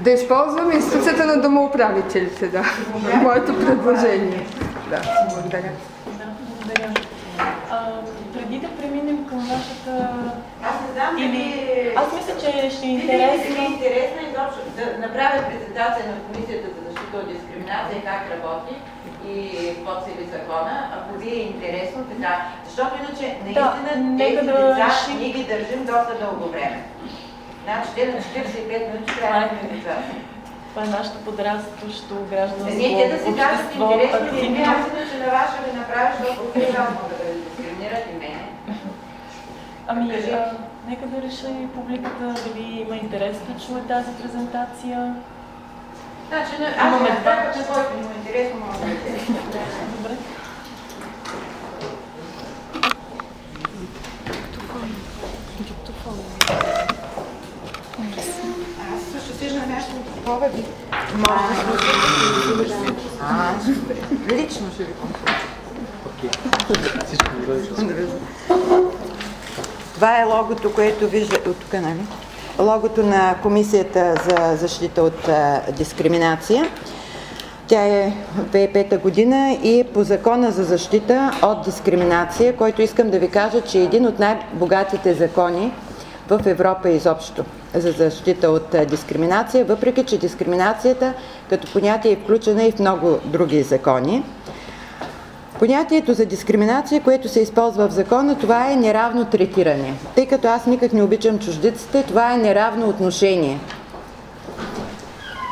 Да използваме институцията на домоуправителите, да. Моето предложение. Да, благодаря. благодаря. преди да преминем към вашата аз не знам Или... Аз мисля, че ще е интересно. Ще е интересно изобщо да направя презентация на Комисията за защита от дискриминация, как работи и какво цели закона, ако ви е интересно така. Защото иначе наистина да, тези да деца реши... ние ги държим доста дълго време. Значи те на 45 минути трябва да ги това е нашето подрастващо гражданско общество. Ние те да си кажат интересни, аз иначе на ще ви направя, защото да дискриминират и мене. Ами, а, нека да реша и публиката дали има интерес да чуе тази презентация. Значи, аз Имаме два. че който има интересно, може да Добре. Аз също седна на място такова ви. Може да Лично ще ви консултирам. Окей. Всичко добре. Това е логото, което вижда от тук, нали? Логото на Комисията за защита от а, дискриминация. Тя е 2005 година и по закона за защита от дискриминация, който искам да ви кажа, че е един от най-богатите закони в Европа изобщо за защита от дискриминация, въпреки че дискриминацията като понятие е включена и в много други закони. Понятието за дискриминация, което се използва в закона, това е неравно третиране. Тъй като аз никак не обичам чуждиците, това е неравно отношение.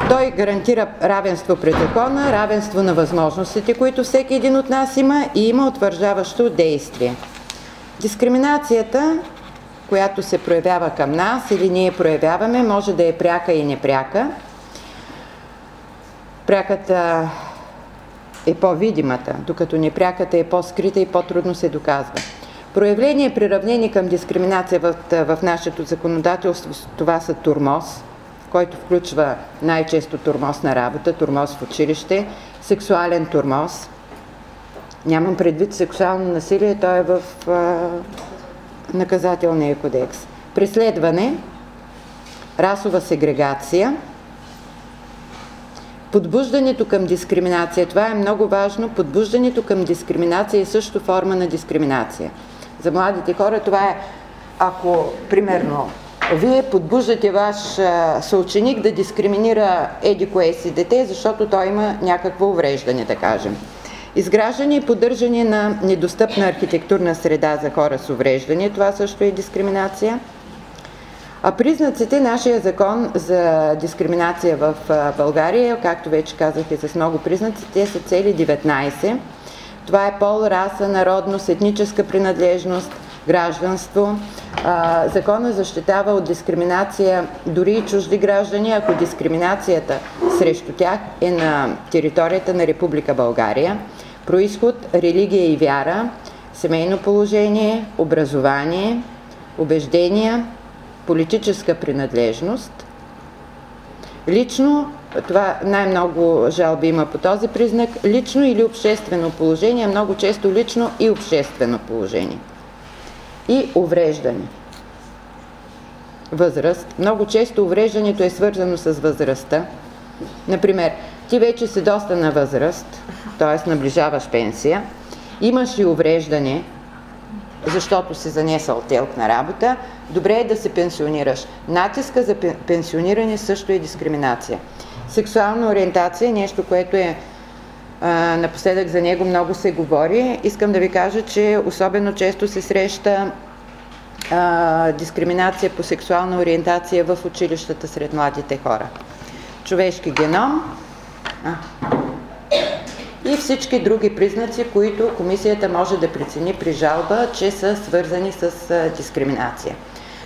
Той гарантира равенство пред закона, равенство на възможностите, които всеки един от нас има и има утвърждаващо действие. Дискриминацията, която се проявява към нас или ние проявяваме, може да е пряка и непряка. Пряката е по-видимата, докато непряката е по-скрита и по-трудно се доказва. Проявление приравнени към дискриминация в, в нашето законодателство, това са турмоз, който включва най-често турмоз на работа, турмоз в училище, сексуален турмоз. Нямам предвид сексуално насилие, то е в а, наказателния кодекс. Преследване, расова сегрегация – Подбуждането към дискриминация, това е много важно, подбуждането към дискриминация е също форма на дискриминация. За младите хора това е, ако, примерно, вие подбуждате ваш съученик да дискриминира еди кое си дете, защото той има някакво увреждане, да кажем. Изграждане и поддържане на недостъпна архитектурна среда за хора с увреждане, това също е дискриминация – а признаците, нашия закон за дискриминация в България, както вече казах и с много признаци, те са цели 19. Това е пол, раса, народност, етническа принадлежност, гражданство. Закона защитава от дискриминация дори и чужди граждани, ако дискриминацията срещу тях е на територията на Република България. Происход, религия и вяра, семейно положение, образование, убеждения, политическа принадлежност. Лично, това най-много жалби има по този признак, лично или обществено положение, много често лично и обществено положение. И увреждане. Възраст. Много често увреждането е свързано с възрастта. Например, ти вече си доста на възраст, т.е. наближаваш пенсия, имаш и увреждане, защото си занесъл телк на работа, добре е да се пенсионираш. Натиска за пенсиониране също е дискриминация. Сексуална ориентация е нещо, което е а, напоследък за него много се говори. Искам да ви кажа, че особено често се среща а, дискриминация по сексуална ориентация в училищата сред младите хора. Човешки геном. А и всички други признаци, които комисията може да прецени при жалба, че са свързани с дискриминация.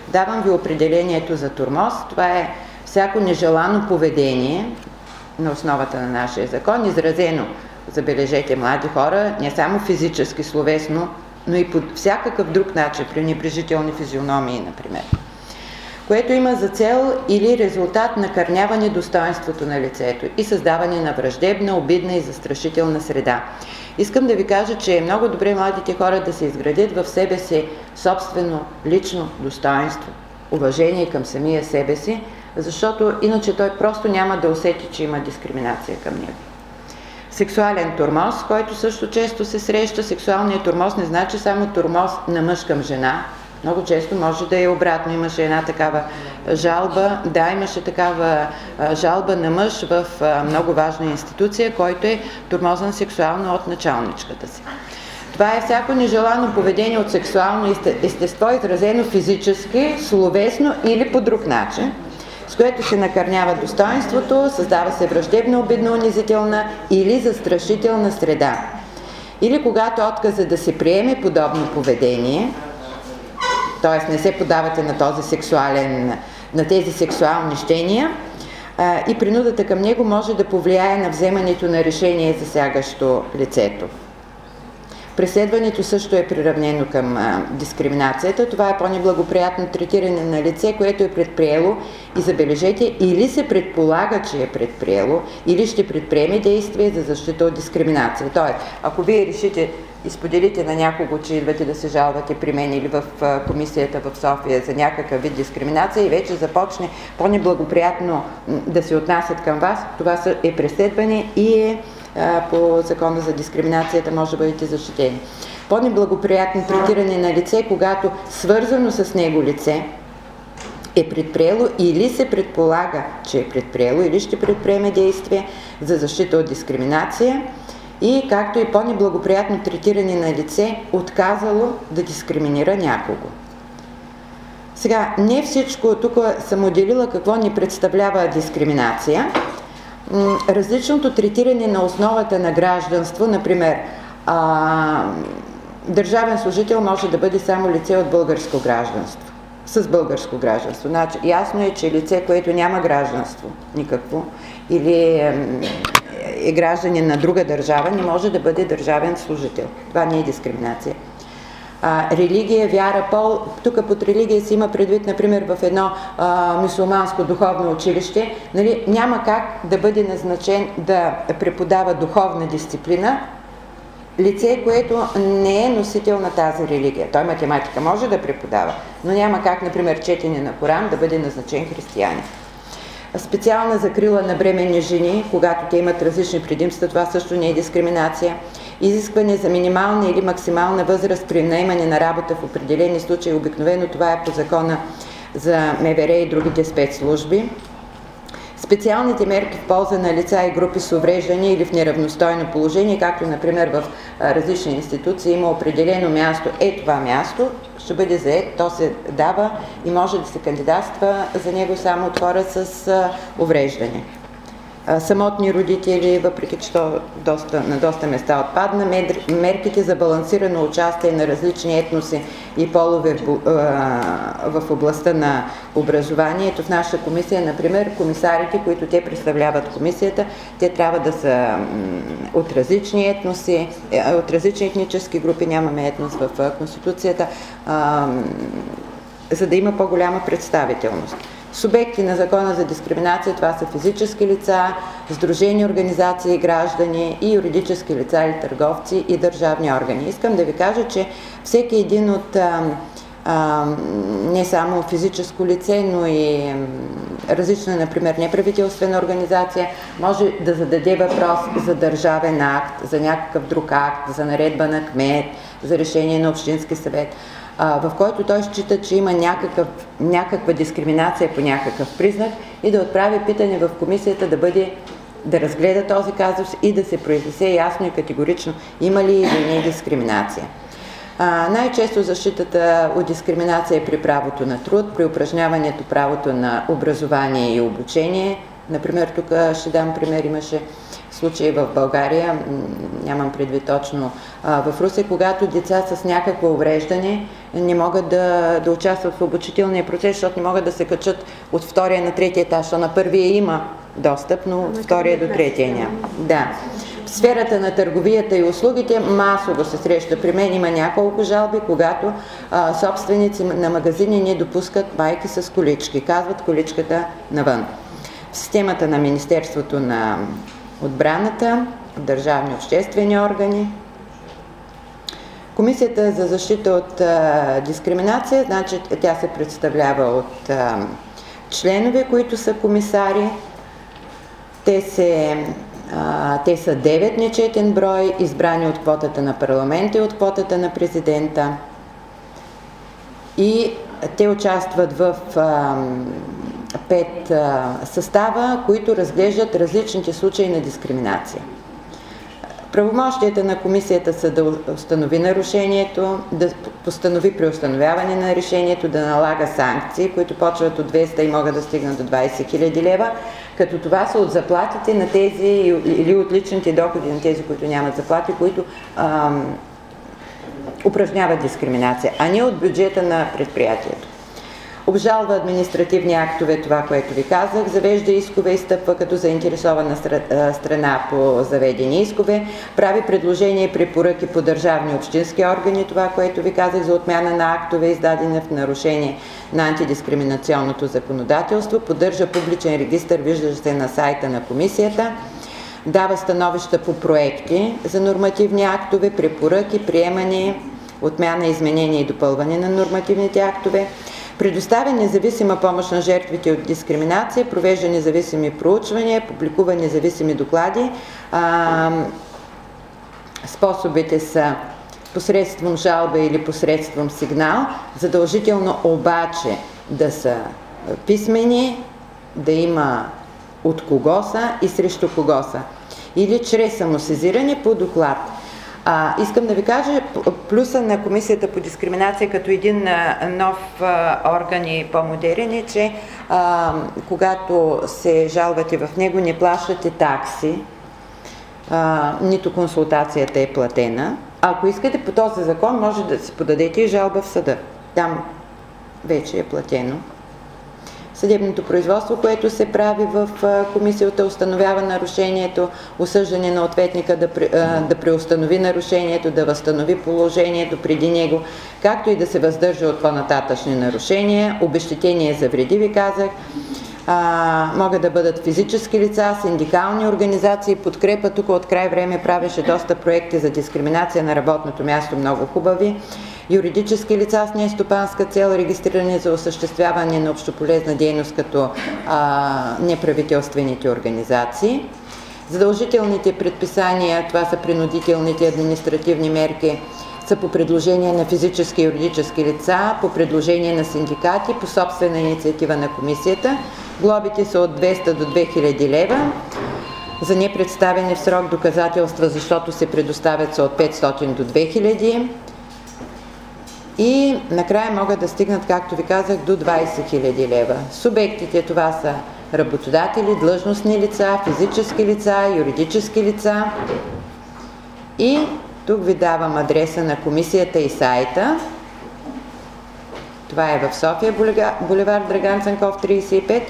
Давам ви определението за турмоз. Това е всяко нежелано поведение на основата на нашия закон, изразено, забележете, млади хора, не само физически, словесно, но и по всякакъв друг начин, при непрежителни физиономии, например което има за цел или резултат накърняване достоинството на лицето и създаване на враждебна, обидна и застрашителна среда. Искам да ви кажа, че е много добре младите хора да се изградят в себе си собствено лично достоинство, уважение към самия себе си, защото иначе той просто няма да усети, че има дискриминация към него. Сексуален турмоз, който също често се среща. Сексуалният турмоз не значи само турмоз на мъж към жена, много често може да е обратно. Имаше една такава жалба, да, имаше такава жалба на мъж в много важна институция, който е турмозен сексуално от началничката си. Това е всяко нежелано поведение от сексуално естество, изразено физически, словесно или по друг начин, с което се накърнява достоинството, създава се враждебна, обидна, унизителна или застрашителна среда. Или когато отказа да се приеме подобно поведение – т.е. не се подавате на този сексуален, на тези сексуални щения и принудата към него може да повлияе на вземането на решение засягащо лицето. Преследването също е приравнено към а, дискриминацията. Това е по-неблагоприятно третиране на лице, което е предприело и забележете, или се предполага, че е предприело, или ще предприеме действие за защита от дискриминация. Тоест, ако вие решите и споделите на някого, че идвате да се жалвате при мен или в комисията в София за някакъв вид дискриминация и вече започне по-неблагоприятно да се отнасят към вас, това е преследване и е по закона за дискриминацията може да бъдете защитени. По-неблагоприятно третиране на лице, когато свързано с него лице е предприело или се предполага, че е предприело или ще предприеме действие за защита от дискриминация и както и по-неблагоприятно третиране на лице, отказало да дискриминира някого. Сега, не всичко, тук съм отделила какво ни представлява дискриминация. Различното третиране на основата на гражданство, например, а, държавен служител може да бъде само лице от българско гражданство, с българско гражданство. Значи, ясно е, че лице, което няма гражданство никакво, или е гражданин на друга държава, не може да бъде държавен служител. Това не е дискриминация. А, религия, вяра, пол. Тук под религия си има предвид, например, в едно мусулманско духовно училище. Нали, няма как да бъде назначен да преподава духовна дисциплина лице, което не е носител на тази религия. Той математика може да преподава, но няма как, например, четене на Коран да бъде назначен християнин специална закрила на бременни жени, когато те имат различни предимства, това също не е дискриминация. Изискване за минимална или максимална възраст при наемане на работа в определени случаи, обикновено това е по закона за МВР и другите спецслужби. Специалните мерки в полза на лица и групи с увреждане или в неравностойно положение, както например в различни институции има определено място, е това място, ще бъде заед, то се дава и може да се кандидатства за него само от хора с увреждане самотни родители, въпреки че то доста, на доста места отпадна, мерките за балансирано участие на различни етноси и полове в областта на образованието. В нашата комисия, например, комисарите, които те представляват комисията, те трябва да са от различни етноси, е, от различни етнически групи, нямаме етнос в Конституцията, за да има по-голяма представителност. Субекти на закона за дискриминация това са физически лица, сдружени организации и граждани и юридически лица или търговци и държавни органи. Искам да ви кажа, че всеки един от а, а, не само физическо лице, но и различна, например, неправителствена организация, може да зададе въпрос за държавен акт, за някакъв друг акт, за наредба на кмет, за решение на Общински съвет в който той счита, че има някакъв, някаква дискриминация по някакъв признак и да отправи питане в комисията да бъде да разгледа този казус и да се произнесе ясно и категорично има ли или не дискриминация. най-често защитата от дискриминация е при правото на труд, при упражняването правото на образование и обучение. Например, тук ще дам пример, имаше случаи в България, нямам предвид точно в Русе, когато деца с някакво увреждане не могат да, да участват в обучителния процес, защото не могат да се качат от втория на третия етаж, а на първия има достъп, но от втория до третия няма. Да. В сферата на търговията и услугите масово се среща. При мен има няколко жалби, когато а, собственици на магазини не допускат майки с колички. Казват количката навън. В системата на Министерството на отбраната, държавни обществени органи. Комисията за защита от а, дискриминация, значи тя се представлява от а, членове, които са комисари. Те, се, а, те са 9 нечетен брой, избрани от квотата на парламента и от квотата на президента. И те участват в а, пет състава, които разглеждат различните случаи на дискриминация. Правомощията на комисията са да установи нарушението, да постанови при установяване на решението, да налага санкции, които почват от 200 и могат да стигнат до 20 000 лева, като това са от заплатите на тези или от личните доходи на тези, които нямат заплати, които ам, упражняват дискриминация, а не от бюджета на предприятието. Обжалва административни актове, това, което ви казах, завежда искове и стъпва като заинтересована страна по заведени искове, прави предложения и препоръки по държавни общински органи, това, което ви казах за отмяна на актове, издадени в нарушение на антидискриминационното законодателство, поддържа публичен регистр, виждащ се на сайта на комисията, дава становища по проекти за нормативни актове, препоръки, приемане, отмяна, изменение и допълване на нормативните актове, предоставя независима помощ на жертвите от дискриминация, провежда независими проучвания, публикува независими доклади. А, способите са посредством жалба или посредством сигнал, задължително обаче да са писмени, да има от кого са и срещу кого са. Или чрез самосезиране по доклад. А, искам да ви кажа плюса на Комисията по дискриминация като един нов а, орган и по-модерен е, че а, когато се жалвате в него, не плащате такси, а, нито консултацията е платена. Ако искате по този закон, може да си подадете и жалба в съда. Там вече е платено. Съдебното производство, което се прави в комисията, установява нарушението, осъждане на ответника да, да преустанови нарушението, да възстанови положението преди него, както и да се въздържа от по-нататъчни нарушения, обещетение за вреди, ви казах, а, могат да бъдат физически лица, синдикални организации, подкрепа. Тук от край време правеше доста проекти за дискриминация на работното място, много хубави юридически лица с нестопанска цел, регистрирани за осъществяване на общополезна дейност като а, неправителствените организации. Задължителните предписания, това са принудителните административни мерки, са по предложение на физически и юридически лица, по предложение на синдикати, по собствена инициатива на комисията. Глобите са от 200 до 2000 лева. За непредставени в срок доказателства, защото се предоставят са от 500 до 2000 и накрая могат да стигнат, както ви казах, до 20 000 лева. Субектите това са работодатели, длъжностни лица, физически лица, юридически лица. И тук ви давам адреса на комисията и сайта. Това е в София, булевар Драган Цанков 35.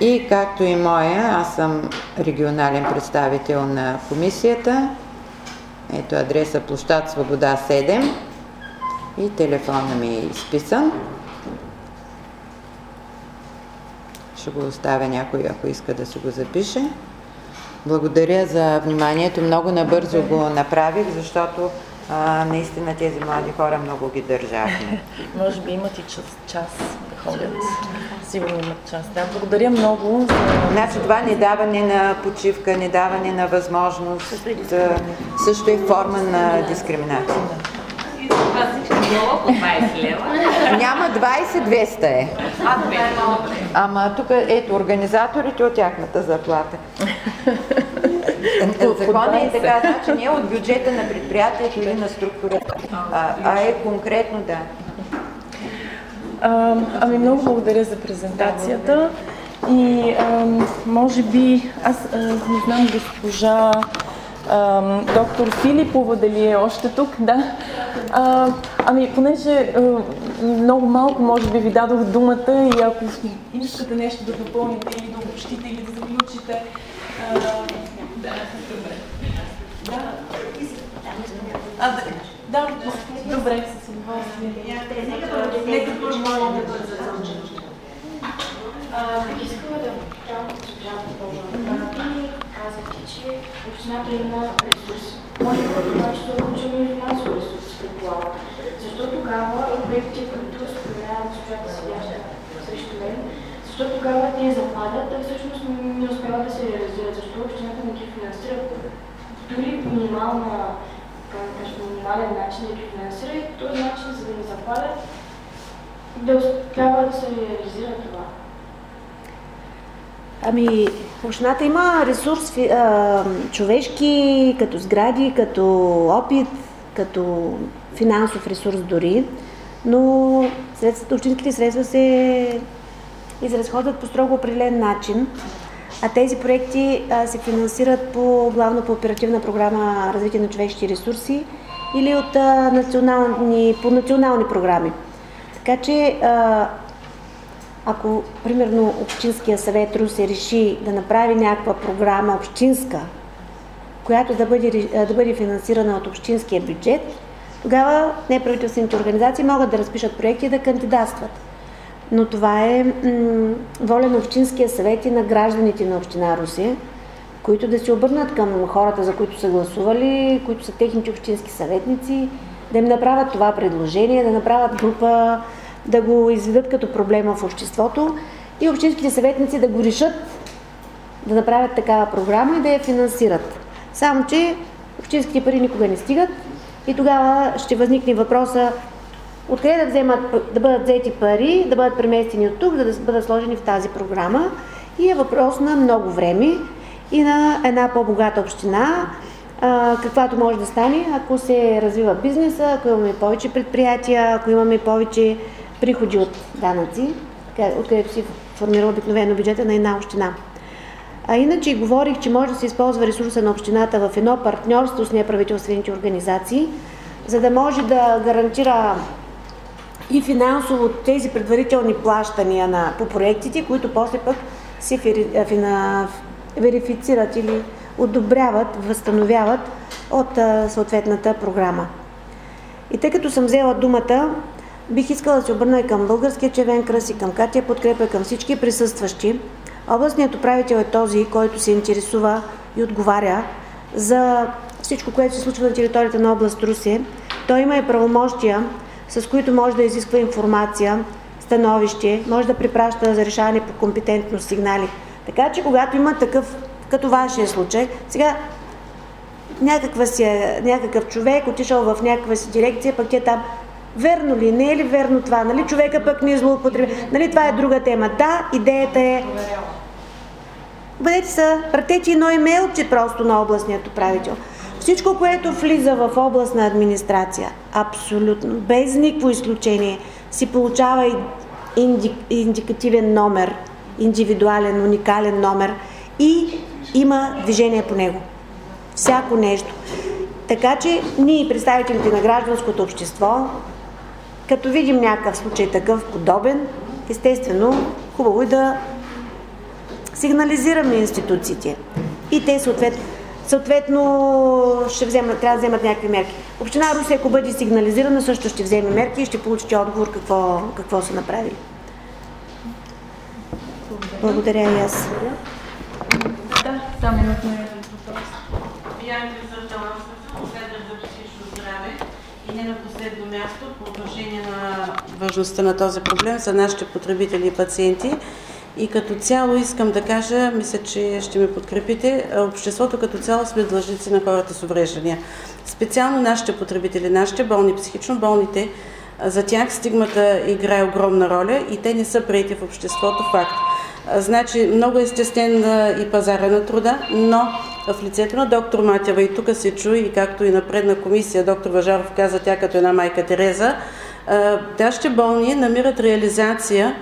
И както и моя, аз съм регионален представител на комисията. Ето адреса площад Свобода 7 и телефона ми е изписан. Ще го оставя някой, ако иска да се го запише. Благодаря за вниманието. Много набързо го направих, защото а, наистина тези млади хора много ги държахме. Може би имат и час, час да ходят. Сигурно имат час. Да, благодаря много. За... Значи това недаване на почивка, недаване на възможност, също е форма на дискриминация. Това долу по 20 лева. Няма 20, 200 е. А, 200. Ама тук, ето, организаторите от тяхната заплата. Закона е така, значи не е от бюджета на предприятието или на структурата, а, а е конкретно, да. А, ами много благодаря за презентацията. И а, може би, аз а, не знам госпожа доктор Филипова дали е още тук, да. А, ами, понеже а, много малко може би ви дадох думата и ако искате нещо да допълните или да обобщите или да заключите, да, добре. Да. А, да, да, добре, с удоволствие. Нека първо да бъде искала да питам госпожа Попова. Казахте, че общината има ресурси. Може да това, че да получим и финансови ресурси, предполагам. Защо тогава обектите, които споменават госпожата седяща срещу мен, защо тогава те западат, а всъщност не успяват да се реализират? Защо общината не ги финансира? Дори минимална, минимален начин да ги финансира и по този начин, за да не западат, да успява да се реализира това. Ами, общината има ресурс а, човешки, като сгради, като опит, като финансов ресурс дори, но средствата, общинските средства се изразходват по строго определен начин, а тези проекти а, се финансират по, главно по оперативна програма Развитие на човешки ресурси или от а, национални, по национални програми. Така че а, ако, примерно, Общинския съвет Русе реши да направи някаква програма общинска, която да бъде, да бъде финансирана от общинския бюджет, тогава неправителствените организации могат да разпишат проекти и да кандидатстват. Но това е м- воля на Общинския съвет и на гражданите на Община Русе, които да се обърнат към хората, за които са гласували, които са техните общински съветници, да им направят това предложение, да направят група, да го изведат като проблема в обществото и общинските съветници да го решат да направят такава програма и да я финансират. Само, че общинските пари никога не стигат и тогава ще възникне въпроса откъде да, вземат, да бъдат взети пари, да бъдат преместени от тук, да бъдат сложени в тази програма. И е въпрос на много време и на една по-богата община, каквато може да стане, ако се развива бизнеса, ако имаме повече предприятия, ако имаме повече приходи от данъци, откъдето си формира обикновено бюджета на една община. А иначе говорих, че може да се използва ресурса на общината в едно партньорство с неправителствените организации, за да може да гарантира и финансово тези предварителни плащания на, по проектите, които после пък се верифицират или одобряват, възстановяват от съответната програма. И тъй като съм взела думата, бих искала да се обърна и към Българския червен кръст и към Катя подкрепа, към всички присъстващи. Областният управител е този, който се интересува и отговаря за всичко, което се случва на територията на област Русе. Той има и правомощия, с които може да изисква информация, становище, може да препраща за решаване по компетентност сигнали. Така че, когато има такъв, като вашия случай, сега някаква си, е, някакъв човек отишъл в някаква си дирекция, пък е там Верно ли? Не е ли верно това? Нали човека пък не е? Нали това е друга тема? Да, идеята е... Бъдете са, пратете едно имейлче просто на областният управител. Всичко, което влиза в областна администрация, абсолютно, без никакво изключение, си получава инди, индикативен номер, индивидуален, уникален номер и има движение по него. Всяко нещо. Така че ние, представителите на гражданското общество, като видим някакъв случай такъв подобен, естествено, хубаво е да сигнализираме институциите. И те съответно, съответно ще вземат, трябва да вземат някакви мерки. Община Руси, ако бъде сигнализирана, също ще вземе мерки и ще получите отговор какво, какво са направили. Благодаря и аз. Да, само имахме въпрос. Бянка Сърталан, последващ за психично здраве и не на последно място по отношение на важността на този проблем за нашите потребители и пациенти. И като цяло искам да кажа, мисля, че ще ме подкрепите, обществото като цяло сме длъжници на хората с увреждания. Специално нашите потребители, нашите болни, психично болните, за тях стигмата играе огромна роля и те не са прияти в обществото факт. Значи, много е стеснен и пазара на труда, но в лицето на доктор Матева. И тук се чуи, и както и на предна комисия доктор Важаров каза тя като една майка Тереза, нашите болни намират реализация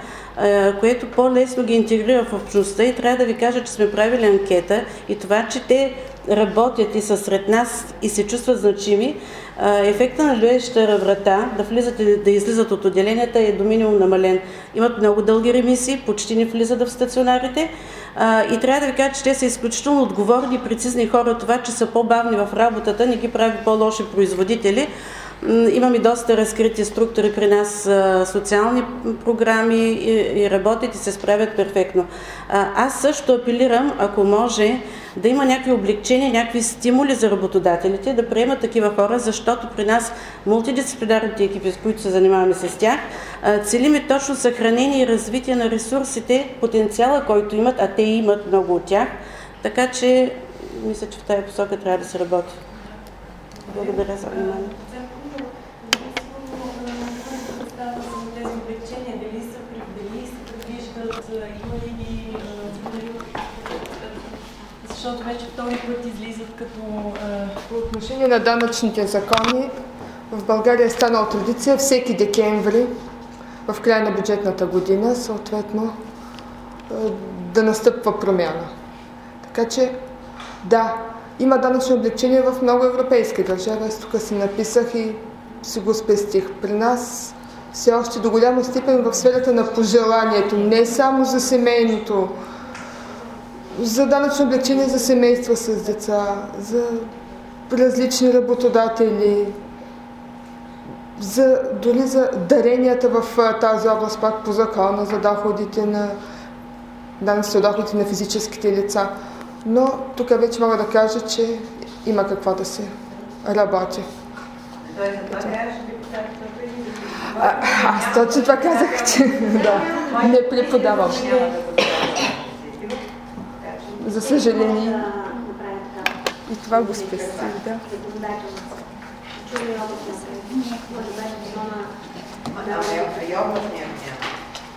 което по-лесно ги интегрира в общността. И трябва да ви кажа, че сме правили анкета и това, че те работят и са сред нас и се чувстват значими, ефекта на люеща врата, да влизат и да излизат от отделенията е до минимум намален. Имат много дълги ремисии, почти не влизат в стационарите и трябва да ви кажа, че те са изключително отговорни и прецизни хора. Това, че са по-бавни в работата, не ги прави по-лоши производители, Имаме доста разкрити структури при нас, социални програми и, работят и се справят перфектно. Аз също апелирам, ако може, да има някакви облегчения, някакви стимули за работодателите да приемат такива хора, защото при нас мултидисциплинарните екипи, с които се занимаваме с тях, целиме точно съхранение и развитие на ресурсите, потенциала, който имат, а те имат много от тях. Така че, мисля, че в тази посока трябва да се работи. Благодаря за вниманието. Защото вече втори път излизат като... По отношение на данъчните закони, в България е станала традиция всеки декември, в края на бюджетната година, съответно, да настъпва промяна. Така че, да, има данъчно облегчение в много европейски държави. Аз тук си написах и си го спестих. При нас все още до голяма степен в сферата на пожеланието, не само за семейното, за данъчно облегчение за семейства с деца, за различни работодатели, за, дори за даренията в тази област, пак по закона за доходите на данъците доходите на физическите лица. Но тук вече мога да кажа, че има какво да се работи. А, аз точно това казах, че да, не преподавам. За съжаление. И това го спестих, да.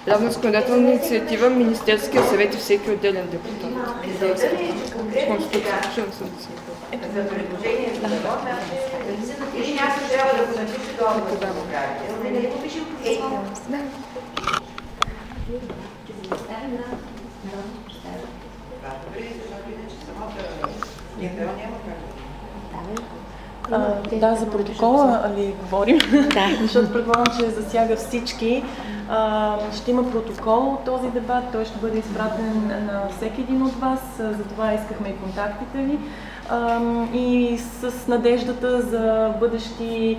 Равна законодателна инициатива Министерския съвет и всеки отделен депутат. Конституционен съд. За предложение за закон, или някой трябва да го напише долу да го прави. Да не го пишем по Да. А, да, за протокола ли говорим? Да. Защото предполагам, че засяга всички. А, ще има протокол от този дебат, той ще бъде изпратен на всеки един от вас, затова искахме и контактите ви. А, и с надеждата за бъдещи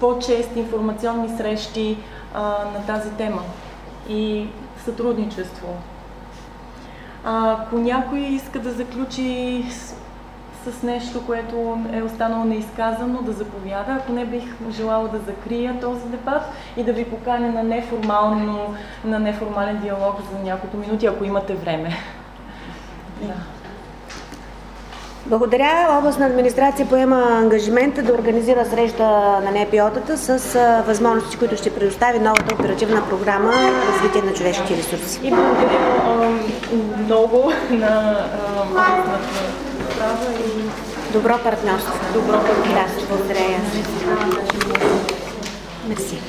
по-чести информационни срещи а, на тази тема и сътрудничество. Ако някой иска да заключи с нещо, което е останало неизказано, да заповяда. Ако не бих желала да закрия този дебат и да ви поканя на, неформално, на неформален диалог за няколко минути, ако имате време. Да. Благодаря. Областна администрация поема ангажимента да организира среща на НПО-тата с възможности, които ще предостави новата оперативна програма развитие на човешките ресурси. И благодаря много на областната права и добро партньорство. Добро партньорство. Да, благодаря. Мерси.